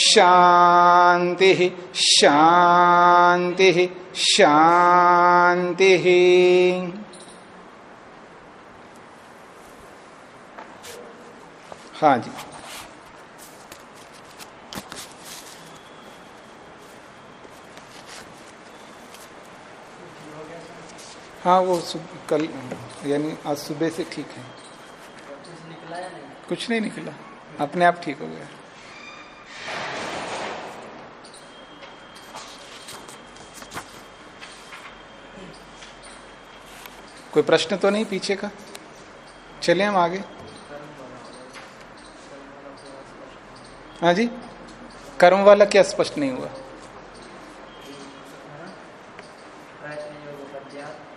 शान्तिः शांति शांति। हाँ जी। हाँ वो कल यानी आज सुबह से ठीक है। कुछ नहीं निकला। अपने आप ठीक हो गया। कोई प्रश्न तो नहीं पीछे का? चले हम आगे। हाँ जी? कर्म वाला क्या स्पष्ट नहीं हुआ?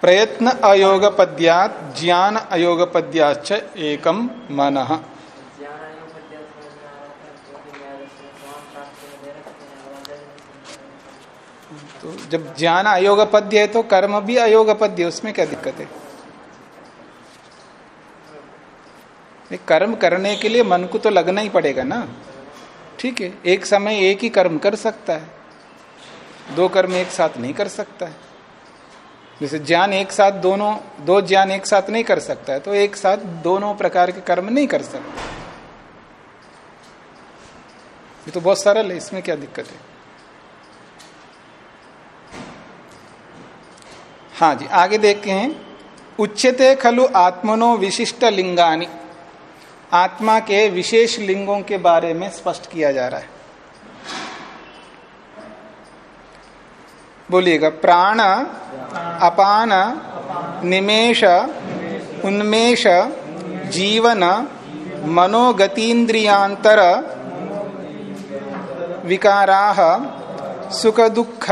प्रयत्न अयोग पद्यात ज्ञान अयोग पद्याच एकम मन। तो जब ज्ञान अयोग पद्य है तो कर्म भी अयोग पद्य उसमें क्या दिक्कत है? कर्म करने के लिए मन को तो लगना ही पड़ेगा ना। ठीक है, एक समय एक ही कर्म कर सकता है। दो कर्म एक साथ नहीं कर सकता है। जैसे ज्ञान एक साथ दोनों, दो ज्ञान एक साथ नहीं कर सकता है तो एक साथ दोनों प्रकार के कर्म नहीं कर सकता। ये तो बहुत सरल है, इसमें क्या दिक्कत है? हाँ जी, आगे देखते हैं। उच्चते खलु आत्मनो विशिष्ट लिंगानी। आत्मा के विशेष लिंगों के बारे में स्पष्ट किया जा रहा है। बोलिएगा, प्राण, अपान, निमेश, उन्मेष, जीवन, मनोगतीन्द्रियांतर विकारा सुख दुख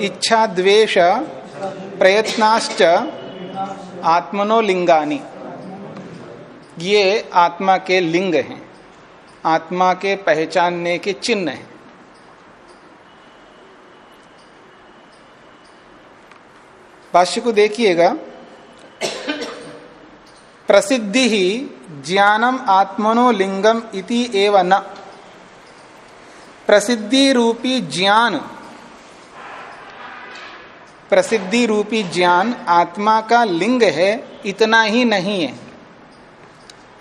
इच्छा द्वेष प्रयत्नाश्च आत्मनो लिंगानी ये आत्मा के लिंग हैं। आत्मा के पहचानने के चिन्ह हैं। भाष्य को देखिएगा। प्रसिद्धि ही ज्ञानम आत्मनो लिंगम इति एव न। प्रसिद्धि रूपी ज्ञान, प्रसिद्धि रूपी ज्ञान आत्मा का लिंग है, इतना ही नहीं है।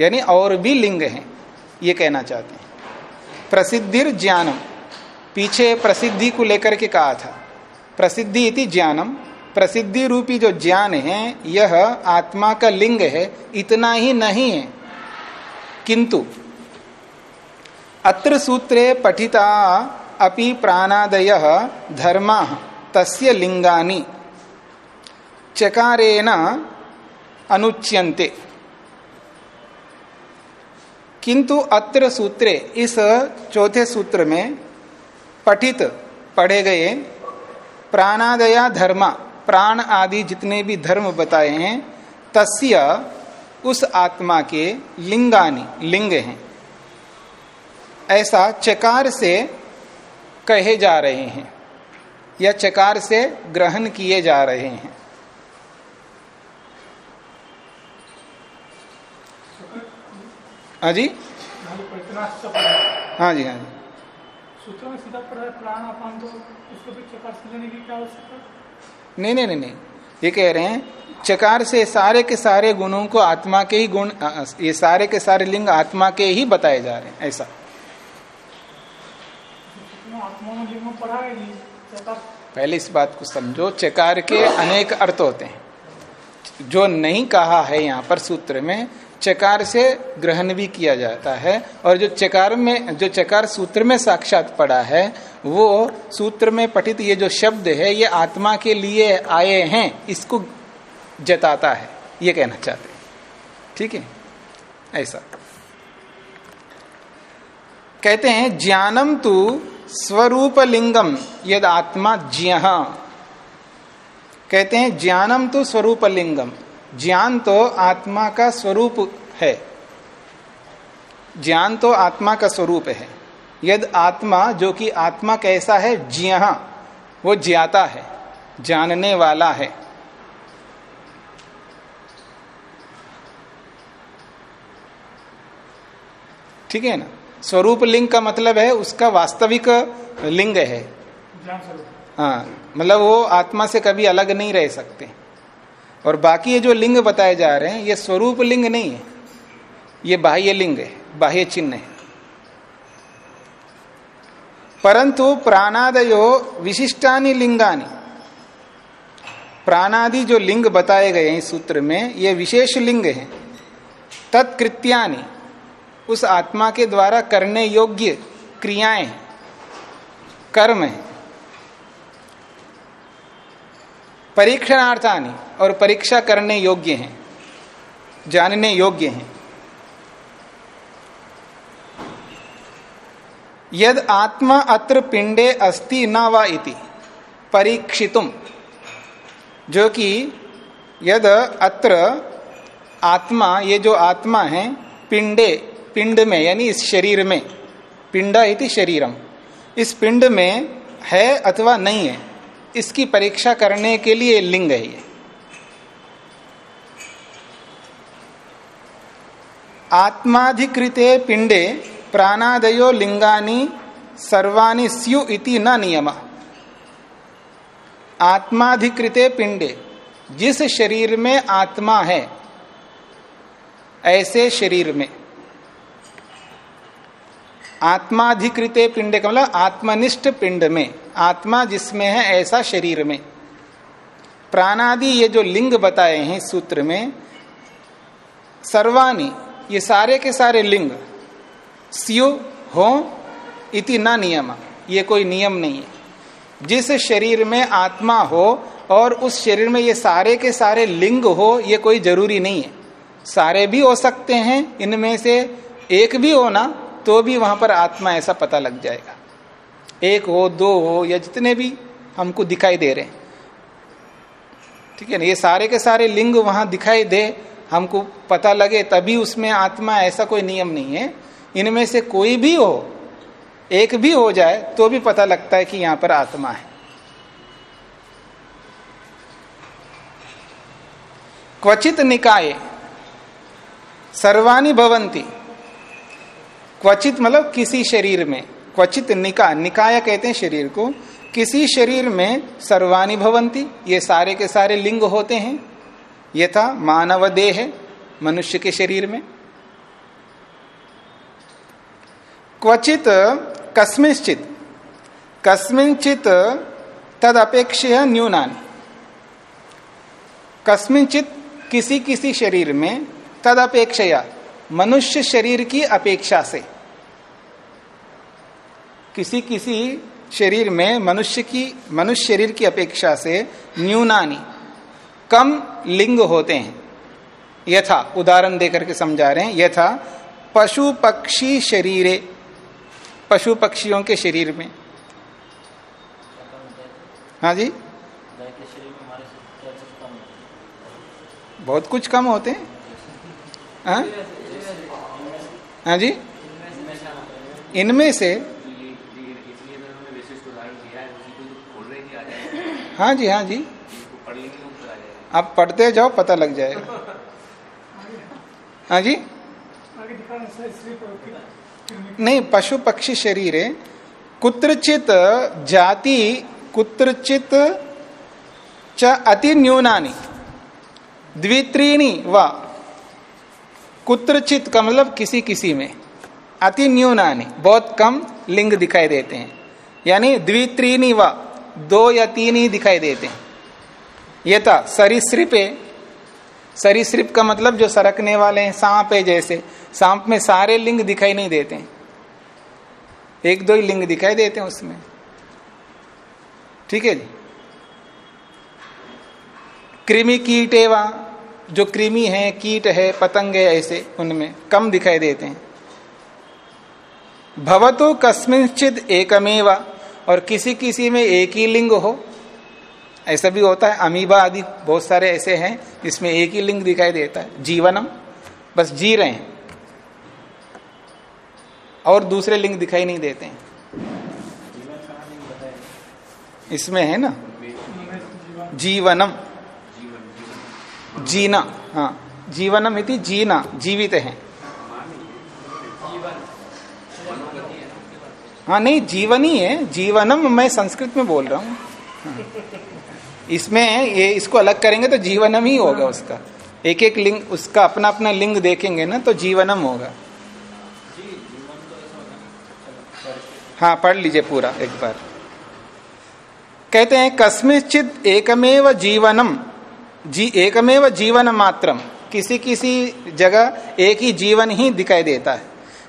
यानी और भी लिंग है, ये कहना चाहते हैं। प्रसिद्धिर ज्ञानम। पीछे प्रसिद्धि को लेकर के कहा था, प्रसिद्धि इति ज्ञानम। प्रसिद्धि रूपी जो ज्ञान है, यह आत्मा का लिंग है, इतना ही नहीं है। किंतु, अत्र सूत्रे पठिता अपि प्राणादय धर्मा, तस्य लिंगानि। चकारेण अनुच्यन्ते। किंतु अत्र सूत्रे, इस चौथे सूत्र में पठित पढ़े गए प्राणादया धर्मा, प्राण आदि जितने भी धर्म बताए हैं, तस्य उस आत्मा के लिंगानी, लिंग हैं। ऐसा चकार से कहे जा रहे हैं या चकार से ग्रहण किए जा रहे हैं। हाँ जी। हाँ जी हाँ जी। सूत्र में सीधा पढ़ा प्राण अपान तो उसको भी चकार से लेने की क्या आवश्यकता? नहीं नहीं नहीं नहीं। ये कह रहे हैं चकार से सारे के सारे गुणों को आत्मा के ही गुण ये सारे के सारे लिंग आत्मा के ही बताए जा रहे हैं ऐसा। है पहले इस बात को समझो चकार के अनेक अर्थ होते हैं। जो नहीं कहा है यहाँ पर सूत्र में चकार से ग्रहण भी किया जाता है और जो चकार में, जो चकार सूत्र में साक्षात पड़ा है, वो सूत्र में पठित ये जो शब्द है, ये आत्मा के लिए आए हैं, इसको जताता है, ये कहना चाहते हैं। ठीक है? ऐसा। कहते हैं, ज्ञानम तु स्वरूप लिंगम यद आत्मा ज्ञ। कहते हैं, ज्ञानम तो स्वरूप लिंगम ज्ञान तो आत्मा का स्वरूप है। ज्ञान तो आत्मा का स्वरूप है। यद आत्मा जो कि आत्मा कैसा है? ज्ञ वो ज्ञाता है। जानने वाला है। ठीक है ना? स्वरूप लिंग का मतलब है उसका वास्तविक लिंग है। हाँ मतलब वो आत्मा से कभी अलग नहीं रह सकते। और बाकी ये जो लिंग बताए जा रहे हैं, ये स्वरूप लिंग नहीं है। ये बाह्य लिंग है, बाह्य चिन्ह है। परंतु प्राणादयो विशिष्टानी लिंगानी। प्राणादि जो लिंग बताए गए हैं इस सूत्र में, ये विशेष लिंग है। तत्कृत्यानि, उस आत्मा के द्वारा करने योग्य क्रियाएँ कर्म है। परीक्षणार्थानी और परीक्षा करने योग्य हैं, जानने योग्य हैं। यद आत्मा अत्र पिंडे अस्ति न वा इति, परीक्षितुम। जो कि यद अत्र आत्मा, ये जो आत्मा है, पिंडे, पिंड में, यानी इस शरीर में, पिंडा इति शरीरम। इस पिंड में है अथवा नहीं है। इसकी परीक्षा करने के लिए लिंग है ये। आत्माधिकृते पिंडे प्राणादयो लिंगानी सर्वाणी स्यु इति न नियम। आत्माधिकृते पिंडे, जिस शरीर में आत्मा है, ऐसे शरीर में। आत्माधिकृत पिंड का मतलब आत्मनिष्ठ पिंड में, आत्मा जिसमें है ऐसा शरीर में। प्राणादि ये जो लिंग बताए हैं सूत्र में सर्वानी ये सारे के सारे लिंग, स्यु, हो, इति न नियम, ये कोई नियम नहीं है। जिस शरीर में आत्मा हो और उस शरीर में ये सारे के सारे लिंग हो, ये कोई ज़रूरी नहीं है। सारे भी हो सकते हैं, इनमें से एक भी हो ना तो भी वहाँ पर आत्मा ऐसा पता लग जाएगा। एक हो, दो हो, या जितने भी हमको दिखाई दे रहे ठीक है ना? ये सारे के सारे लिंग वहाँ दिखाई दे, हमको पता लगे, तभी उसमें आत्मा ऐसा कोई नियम नहीं है। इनमें से कोई भी हो, एक भी हो जाए तो भी पता लगता है कि यहाँ पर आत्मा है। क्वचित निकाय सर्वानी भवंती क्वचित मतलब किसी शरीर में, क्वचित निका, निकाय कहते हैं शरीर को, किसी शरीर में सर्वानी भवंती, ये सारे के सारे लिंग होते हैं। ये था मानव देह मनुष्य के शरीर में। क्वचित कस्मिश्चित कस्मिंचित तद अपेक्षा न्यूनानी। कस्मिंचित किसी किसी शरीर में तद अपेक्षा मनुष्य शरीर की अपेक्षा से। किसी किसी शरीर में मनुष्य की, मनुष्य शरीर की अपेक्षा से न्यूनानी, कम लिंग होते हैं। यथा, उदाहरण देकर के समझा रहे हैं, यथा, पशु पक्षी शरीरे, पशु पक्षियों के शरीर में। हाँ जी? बहुत कुछ कम होते हैं। हाँ? हाँ जी? इनमें से हाँ जी हाँ जी। आप पढ़ते जाओ, पता लग जाएगा। हाँ जी। नहीं, पशु पक्षी शरीर है। कुत्रचित जाति, कुत्रचित च अति न्यूनानी, द्वित्रीणी व कुत्रचित का मतलब किसी किसी में, अति न्यूनानी, बहुत कम लिंग दिखाई देते हैं। यानी द्वित्रीणी व दो या तीन ही दिखाई देते हैं। ये था सरीसृपे सरीसृप का मतलब जो सरकने वाले हैं, सांप है जैसे। सांप में सारे लिंग दिखाई नहीं देते हैं। एक दो ही लिंग दिखाई देते हैं उसमें। ठीक है जी? कृमि कीट एवं, जो कृमि है, कीट है, पतंग है, ऐसे उनमें कम दिखाई देते हैं। भवतो कस्मिंचित एकमेवा। और किसी किसी में एक ही लिंग हो, ऐसा भी होता है। अमीबा आदि बहुत सारे ऐसे हैं जिसमें एक ही लिंग दिखाई देता है। जीवनम, बस जी रहे हैं। और दूसरे लिंग दिखाई नहीं देते हैं। इसमें है ना? जीवनम। जीना हाँ। जीवनम इति जीना, जीवित है। हाँ नहीं जीवन ही है। जीवनम मैं संस्कृत में बोल रहा हूँ। हाँ। इसमें ये इसको अलग करेंगे तो जीवनम ही होगा उसका। एक एक लिंग उसका अपना अपना लिंग देखेंगे ना तो जीवनम होगा। हाँ पढ़ लीजिए पूरा एक बार। कहते हैं कस्मिश्चित एकमेव जीवनम जी एकमेव जीवन मात्रम। किसी किसी जगह एक ही जीवन ही दिखाई देता है।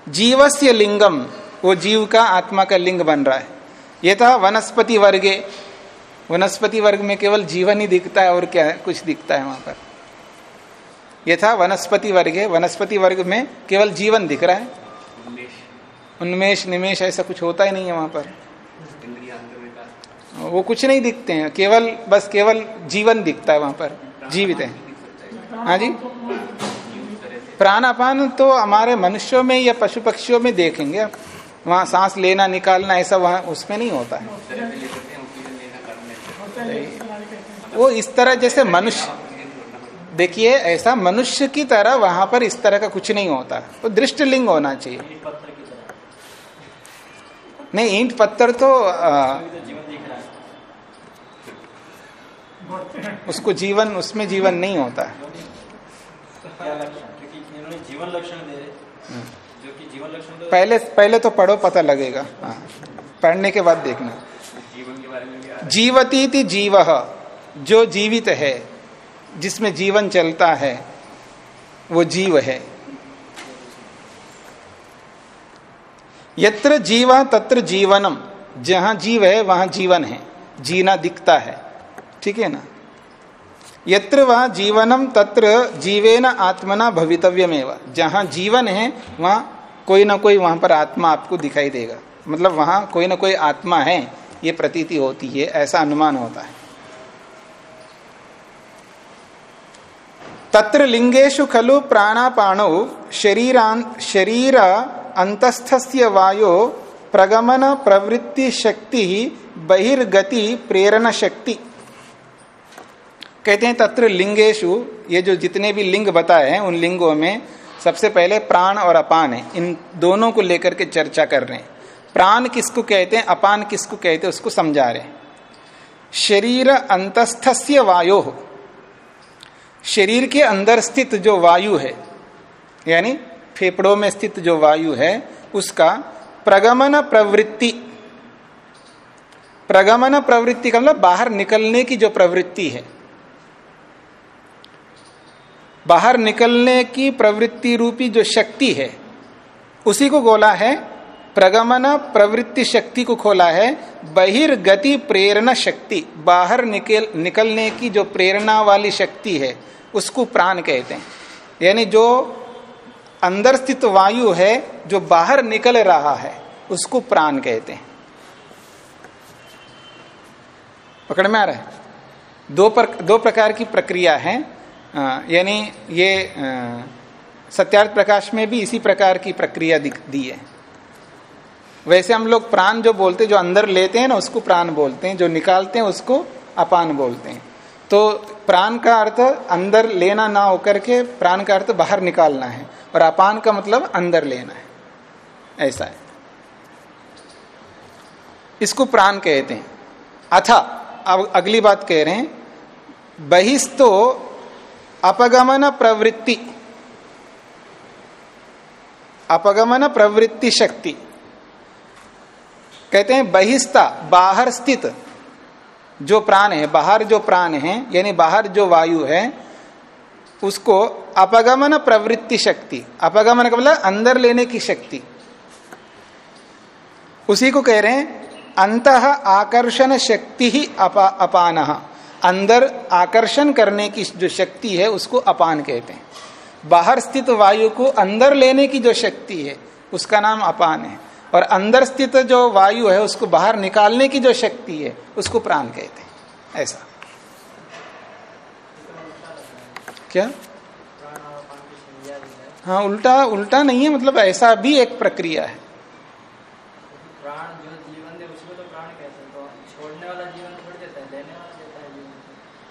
जीवस्य लिंगम वो जीव का आत्मा का लिंग बन रहा है। ये था वनस्पति वर्गे। वनस्पति वर्ग में केवल जीवन ही दिखता है और क्या है? कुछ दिखता है वहाँ पर। यह था वनस्पति वर्ग है। वनस्पति वर्ग में केवल जीवन दिख रहा है। उन्मेष। निमेश ऐसा कुछ होता ही नहीं है वहाँ पर। वो कुछ नहीं दिखते हैं। केवल बस केवल जीवन दिखता है वहाँ पर। जीवित है। हाँ जी? प्राणापान तो हमारे मनुष्यों में या पशु पक्षियों में देखेंगे वहाँ सांस लेना निकालना ऐसा वहाँ उसमें नहीं होता है। वो इस तरह जैसे मनुष्य देखिए ऐसा मनुष्य की तरह वहाँ पर इस तरह का कुछ नहीं होता। तो दृष्ट लिंग होना चाहिए। नहीं ईंट पत्थर तो आ, उसको जीवन उसमें जीवन नहीं होता। है जीवन लक्षण दे जीवन लक्षण तो पहले पहले तो पढ़ो पता लगेगा। हाँ। पढ़ने के बाद देखना। जीवन के बारे में जीवती थी जीव जो जीवित है जिसमें जीवन चलता है वो जीव है। यत्र जीवा तत्र जीवनम। जहाँ जीव है वहाँ जीवन है। जीना दिखता है। ठीक है ना? यत्र वह जीवनम तत्र जीवेन आत्मना भवितव्यमेव। जहाँ जीवन है वहाँ कोई ना कोई वहाँ पर आत्मा आपको दिखाई देगा। मतलब वहाँ कोई ना कोई आत्मा है, ये प्रतीति होती है, ऐसा अनुमान होता है। तत्र लिंगेशु खलु प्राणापाणो शरीरान, शरीर अंतस्थस्य वायो प्रगमन प्रवृत्ति शक्ति बहिर्गति प्रेरण शक्ति। कहते हैं तत्र लिंगेशु ये जो जितने भी लिंग बताए हैं, उन लिंगों में सबसे पहले प्राण और अपान है। इन दोनों को लेकर के चर्चा कर रहे हैं। प्राण किसको कहते हैं, अपान किसको कहते हैं, उसको समझा रहे शरीर अंतस्थस्य वायो। शरीर के अंदर स्थित जो वायु है, यानी फेफड़ों में स्थित जो वायु है, उसका प्रगमन प्रवृत्ति। प्रगमन प्रवृत्ति का मतलब बाहर निकलने की जो प्रवृत्ति है। बाहर निकलने की प्रवृत्ति रूपी जो शक्ति है उसी को गोला है प्रगमन प्रवृत्ति शक्ति को खोला है बहिर्गति प्रेरणा शक्ति बाहर निकल निकलने की जो प्रेरणा वाली शक्ति है उसको प्राण कहते हैं। यानी जो अंदर स्थित वायु है जो बाहर निकल रहा है उसको प्राण कहते हैं। पकड़ में आ रहा है? दो पर, दो प्रकार की प्रक्रिया है। यानी ये सत्यार्थ प्रकाश में भी इसी प्रकार की प्रक्रिया दी है। वैसे हम लोग प्राण जो बोलते जो अंदर लेते हैं ना, उसको प्राण बोलते हैं, जो निकालते हैं, उसको अपान बोलते हैं। तो प्राण का अर्थ अंदर लेना ना होकर के प्राण का अर्थ बाहर निकालना है, और अपान का मतलब अंदर लेना है। ऐसा है। इसको प्राण कहते हैं। अथा, अब अगली बात कह रहे हैं, बहिस्तो अपगमन प्रवृत्ति। अपगमन प्रवृत्ति शक्ति। कहते हैं बहिस्ता बाहर स्थित जो प्राण है बाहर जो प्राण है यानी बाहर जो वायु है उसको अपगमन प्रवृत्ति शक्ति। अपगमन का मतलब अंदर लेने की शक्ति। उसी को कह रहे हैं अंत आकर्षण शक्ति ही अपा, अपान। अंदर आकर्षण करने की जो शक्ति है, उसको अपान कहते हैं। बाहर स्थित वायु को अंदर लेने की जो शक्ति है, उसका नाम अपान है। और अंदर स्थित जो वायु है, उसको बाहर निकालने की जो शक्ति है, उसको प्राण कहते हैं। ऐसा। क्या? हाँ उल्टा उल्टा नहीं है मतलब ऐसा भी एक प्रक्रिया है प्राण जो जीवन दे उसको तो प्राण कहते हैं तो छोड़ने वाला जीवन छोड़ देता है देने वाला देता है जीवन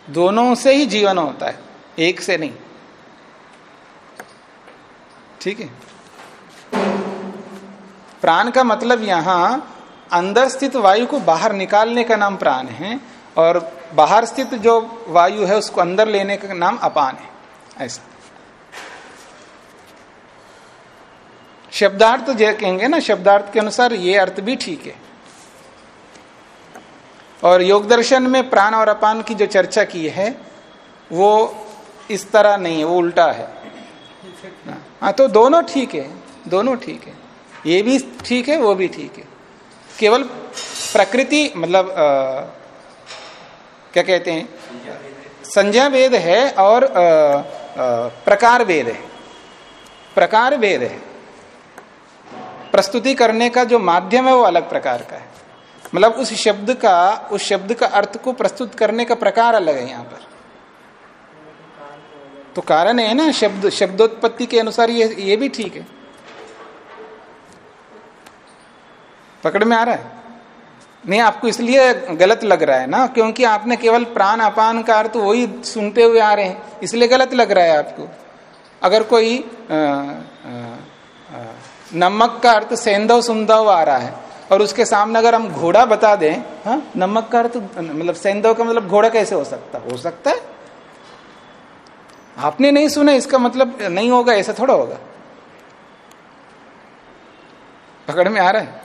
दोनों से ही जीवन होता है, एक से नहीं। ठीक है? प्राण का मतलब यहाँ अंदर स्थित वायु को बाहर निकालने का नाम प्राण है और बाहर स्थित जो वायु है उसको अंदर लेने का नाम अपान है। ऐसा। शब्दार्थ जो कहेंगे ना, शब्दार्थ के अनुसार ये अर्थ भी ठीक है। और योग दर्शन में प्राण और अपान की जो चर्चा की है वो इस तरह नहीं है वो उल्टा है। हाँ तो दोनों ठीक है दोनों ठीक है। ये भी ठीक है वो भी ठीक है। केवल प्रकृति मतलब आ, क्या कहते हैं? संज्ञा वेद है और आ, आ, प्रकार वेद है। प्रकार वेद है। प्रस्तुति करने का जो माध्यम है वो अलग प्रकार का है। मतलब उस शब्द का उस शब्द का अर्थ को प्रस्तुत करने का प्रकार अलग है यहाँ पर। तो कारण है ना शब्द शब्दोत्पत्ति के अनुसार ये ये भी ठीक है। पकड़ में आ रहा है? नहीं आपको इसलिए गलत लग रहा है ना क्योंकि आपने केवल प्राण अपान का अर्थ वही सुनते हुए आ रहे हैं इसलिए गलत लग रहा है आपको। अगर कोई आ, आ, आ, नमक का अर्थ सेंधव सुंदव आ रहा है और उसके सामने अगर हम घोड़ा बता दें, हा? नमक का अर्थ मतलब सेंधव का मतलब घोड़ा कैसे हो सकता हो सकता है? आपने नहीं सुना, इसका मतलब नहीं होगा, ऐसा थोड़ा होगा। पकड़ में आ रहा है?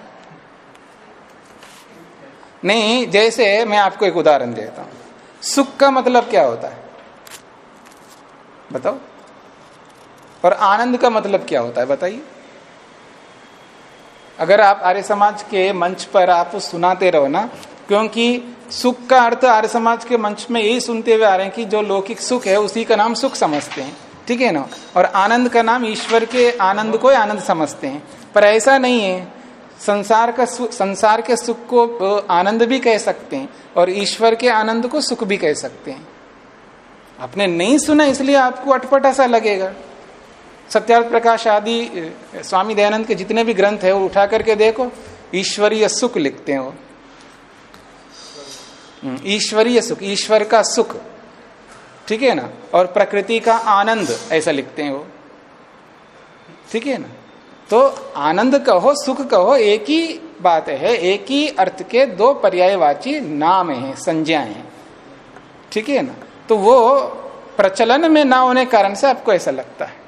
नहीं, जैसे मैं आपको एक उदाहरण देता हूँ। सुख का मतलब क्या होता है? बताओ। और आनंद का मतलब क्या होता है? बताइए। अगर आप आर्य समाज के मंच पर आप सुनाते रहो ना, क्योंकि सुख का अर्थ आर्य समाज के मंच में यही सुनते हुए आ रहे हैं कि जो लौकिक सुख है, उसी का नाम सुख समझते हैं। ठीक है ना? और आनंद का नाम ईश्वर के आनंद को आनंद समझते हैं। पर ऐसा नहीं है। संसार का संसार के सुख को आनंद भी कह सकते हैं और ईश्वर के आनंद को सुख भी कह सकते हैं। आपने नहीं सुना, इसलिए आपको अटपट ऐसा लगेगा। सत्यार्थ प्रकाश आदि स्वामी दयानंद के जितने भी ग्रंथ है, वो उठा करके देखो, ईश्वरीय सुख लिखते हैं वो। ईश्वरीय सुख, ईश्वर का सुख, ठीक है ना? और प्रकृति का आनंद, ऐसा लिखते हैं वो। ठीक है ना? तो आनंद कहो, सुख कहो, एक ही बात है, एक ही अर्थ के दो पर्यायवाची नाम है, संज्ञाएँ हैं। ठीक है ना? तो वो प्रचलन में ना होने कारण से आपको ऐसा लगता है।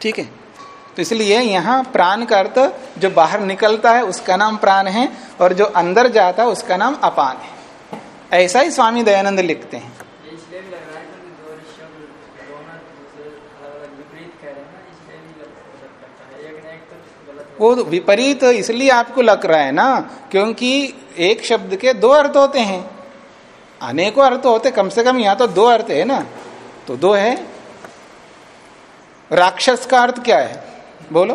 ठीक है? तो इसलिए यहाँ प्राण का अर्थ जो बाहर निकलता है उसका नाम प्राण है और जो अंदर जाता है उसका नाम अपान है। ऐसा ही स्वामी दयानंद लिखते हैं। तो वो विपरीत इसलिए आपको लग रहा है ना क्योंकि एक शब्द के दो अर्थ होते हैं। अनेकों अर्थ होते कम से कम यहाँ तो दो अर्थ है ना। तो दो है राक्षस का अर्थ क्या है? बोलो।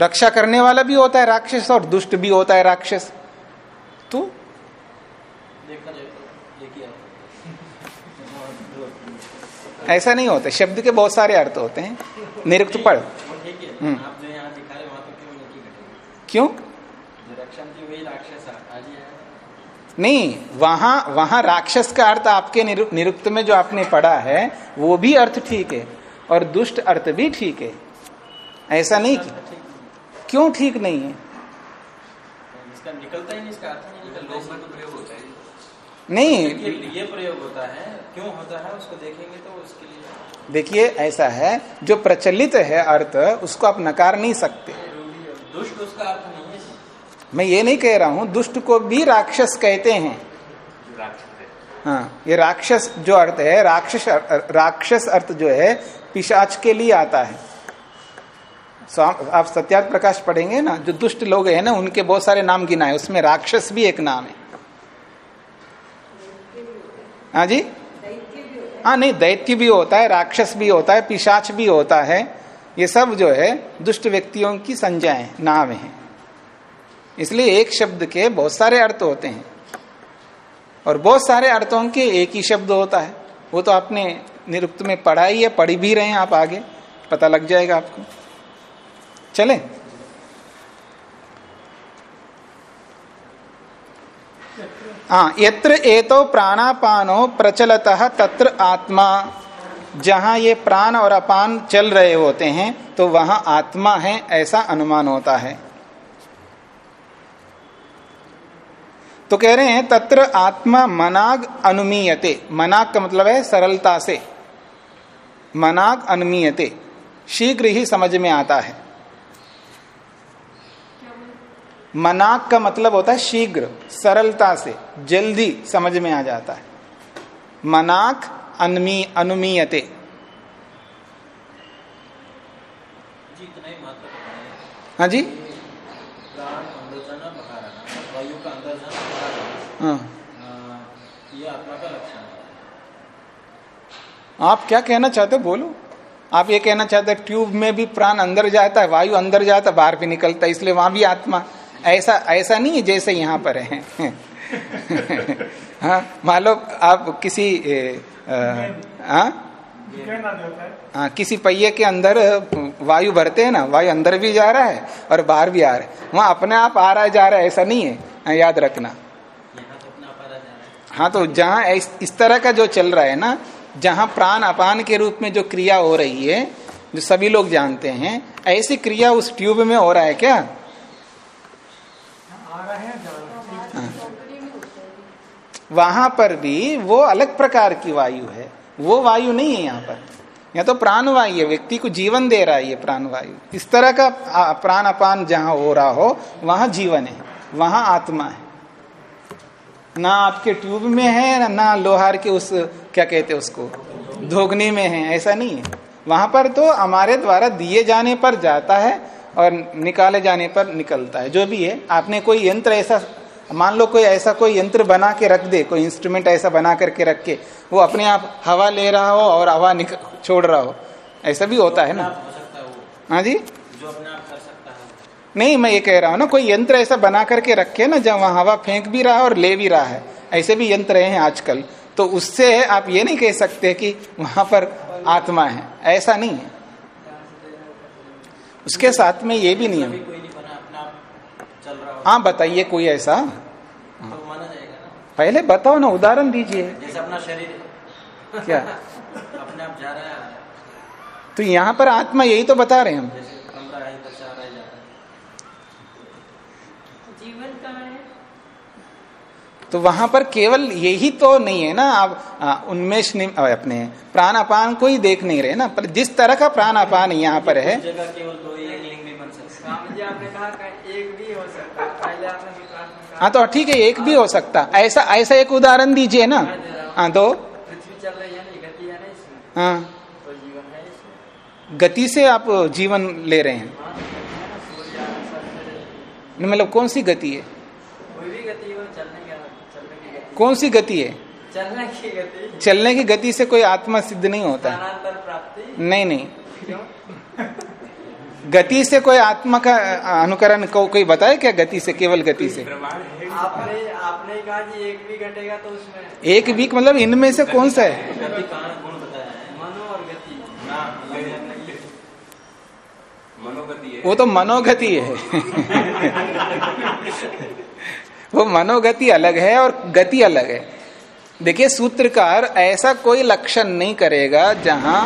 रक्षा करने वाला भी होता है राक्षस और दुष्ट भी होता है राक्षस। तो? ऐसा नहीं होता। शब्द के बहुत सारे अर्थ होते हैं। निरुक्त पढ़। हम्म। आप जो यहाँ दिखा रहे वहाँ तो क्यों नहीं वहाँ वहाँ राक्षस का अर्थ आपके निरुक्त में जो आपने पढ़ा है वो भी अर्थ ठीक है। और दुष्ट अर्थ भी ठीक है। ऐसा नहीं कि क्यों ठीक नहीं है? इसका निकलता ही नहीं इसका अर्थ नहीं तो प्रयोग होता है। नहीं। ये प्रयोग होता है क्यों होता है उसको देखेंगे तो उसके लिए देखिए ऐसा है जो प्रचलित है अर्थ उसको आप नकार नहीं सकते। दुष्ट उसका अर्थ नहीं है मैं ये नहीं कह रहा हूँ दुष्ट को भी राक्षस कहते हैं। हाँ ये राक्षस जो अर्थ है राक्षस राक्षस अर्थ जो है पिशाच के लिए आता है। आप सत्यार्थ प्रकाश पढ़ेंगे ना, जो दुष्ट लोग हैं ना, उनके बहुत सारे नाम गिनाए उसमें राक्षस भी एक नाम है। हाँ जी? हाँ नहीं, दैत्य भी होता है, राक्षस भी होता है, पिशाच भी होता है। ये सब जो है, दुष्ट व्यक्तियों की संज्ञाएँ, नाम है। इसलिए एक शब्द के बहुत सारे अर्थ होते हैं। और बहुत सारे अर्थों के एक ही शब्द होता है। वो तो आपने निरुक्त में पढ़ा ही है, पढ़ी भी रहे हैं आप आगे, पता लग जाएगा आपको। चले। हाँ यत्र एतो प्राणापानो प्रचलत तत्र आत्मा। जहाँ ये प्राण और अपान चल रहे होते हैं तो वहाँ आत्मा है, ऐसा अनुमान होता है। तो कह रहे हैं, तत्र आत्मा मनाग अनुमीयते। मनाग का मतलब है सरलता से। मनाग अनुमीयते। शीघ्र ही समझ में आता है। मनाक का मतलब होता है शीघ्र सरलता से जल्दी समझ में आ जाता है। मनाक अनुमी अनुमीयते। जी इतना ही हाँ जी। प्राण अंदर जाना बाहर आना वायु का अंदर जाना बाहर आना हाँ आ, ये आत्मा का लक्षण है आप क्या कहना चाहते हो? बोलो। आप ये कहना चाहते हैं ट्यूब में भी प्राण अंदर जाता है वायु अंदर जाता है बाहर भी निकलता है इसलिए वहाँ भी आत्मा। ऐसा ऐसा नहीं है जैसे यहाँ पर है। हाँ मान लो आप किसी हाँ? है किसी पहिए के अंदर वायु भरते हैं ना वायु अंदर भी जा रहा है और बाहर भी आ रहा है। वहाँ अपने आप आ रहा है जा रहा है ऐसा नहीं है याद रखना। तो है तो जहाँ इस तरह का जो चल रहा है ना जहाँ प्राण अपान के रूप में जो क्रिया हो रही है जो सभी लोग जानते हैं ऐसी क्रिया उस ट्यूब में हो रहा है क्या? आ रहे हैं वहाँ पर भी वो अलग प्रकार की वायु है। वो वायु नहीं है यहाँ पर। यहाँ तो प्राण वायु है। व्यक्ति को जीवन दे रहा है ये प्राण वायु इस तरह का प्राण अपान जहाँ हो रहा हो वहाँ जीवन है। वहाँ आत्मा है। ना आपके ट्यूब में है ना लोहार के उस क्या कहते हैं उसको धोगनी में है ऐसा नहीं है। वहाँ पर तो हमारे द्वारा दिए जाने पर जाता है और निकाले जाने पर निकलता है जो भी है। आपने कोई यंत्र ऐसा मान लो कोई ऐसा कोई यंत्र बना के रख दे कोई इंस्ट्रूमेंट ऐसा बना करके रख के वो अपने आप हवा ले रहा हो और हवा छोड़ रहा हो ऐसा भी होता है ना? हो जी? जो अपने नहीं मैं ये कह रहा हूँ ना कोई यंत्र ऐसा बना करके रखे ना जब वहाँ हवा फेंक भी रहा है और ले भी रहा है। ऐसे भी यंत्र हैं आजकल। तो उससे आप ये नहीं कह सकते कि वहाँ पर आत्मा है। ऐसा नहीं है। उसके साथ में ये भी नहीं है। बताइए कोई ऐसा। तो पहले बताओ ना उदाहरण दीजिए। जैसे अपना शरीर। क्या? अपने आप जा रहा है। तो यहाँ पर आत्मा यही तो बता रहे हैं हम जैसे कमरा है इधर जा रहा है जा रहा है जीवन कहाँ है तो वहाँ पर केवल यही तो नहीं है ना आप उन्मेष निम- अपने प्राण अपान को ही देख नहीं रहे ना पर जिस तरह का प्राण अपान यहाँ पर है। उस जगह केवल दो ही एक लिंग भी बन सकता है। स्वामी जी आपने कहा कि एक भी हो सकता है। पहले आपने विकास में कहा। हाँ तो ठीक है एक भी हो सकता ऐसा ऐसा एक उदाहरण दीजिए ना। हाँ तो पृथ्वी चल रही है गति है हाँ। तो जीवन है गति से आप जीवन ले रहे हैं। हाँ नहीं, मतलब कौन सी गति है कोई भी गति हो चलने का चलने की गति कौन सी गति है? चलने की गति। चलने की गति से कोई आत्मा सिद्ध नहीं होता। है प्राप्ति। नहीं नहीं। क्यों? गति से कोई आत्मा का अनुकरण को कोई बताए क्या गति से केवल गति से? आपने आपने कहा कि एक भी घटेगा तो उसमें एक वीक मतलब इनमें से कौन सा है? गति कहाँ गुण बताया है? मनो और गति। ना मनोगति है। वो तो मनोगति है। वो मनोगति अलग है और गति अलग है। देखिए, सूत्रकार ऐसा कोई लक्षण नहीं करेगा जहाँ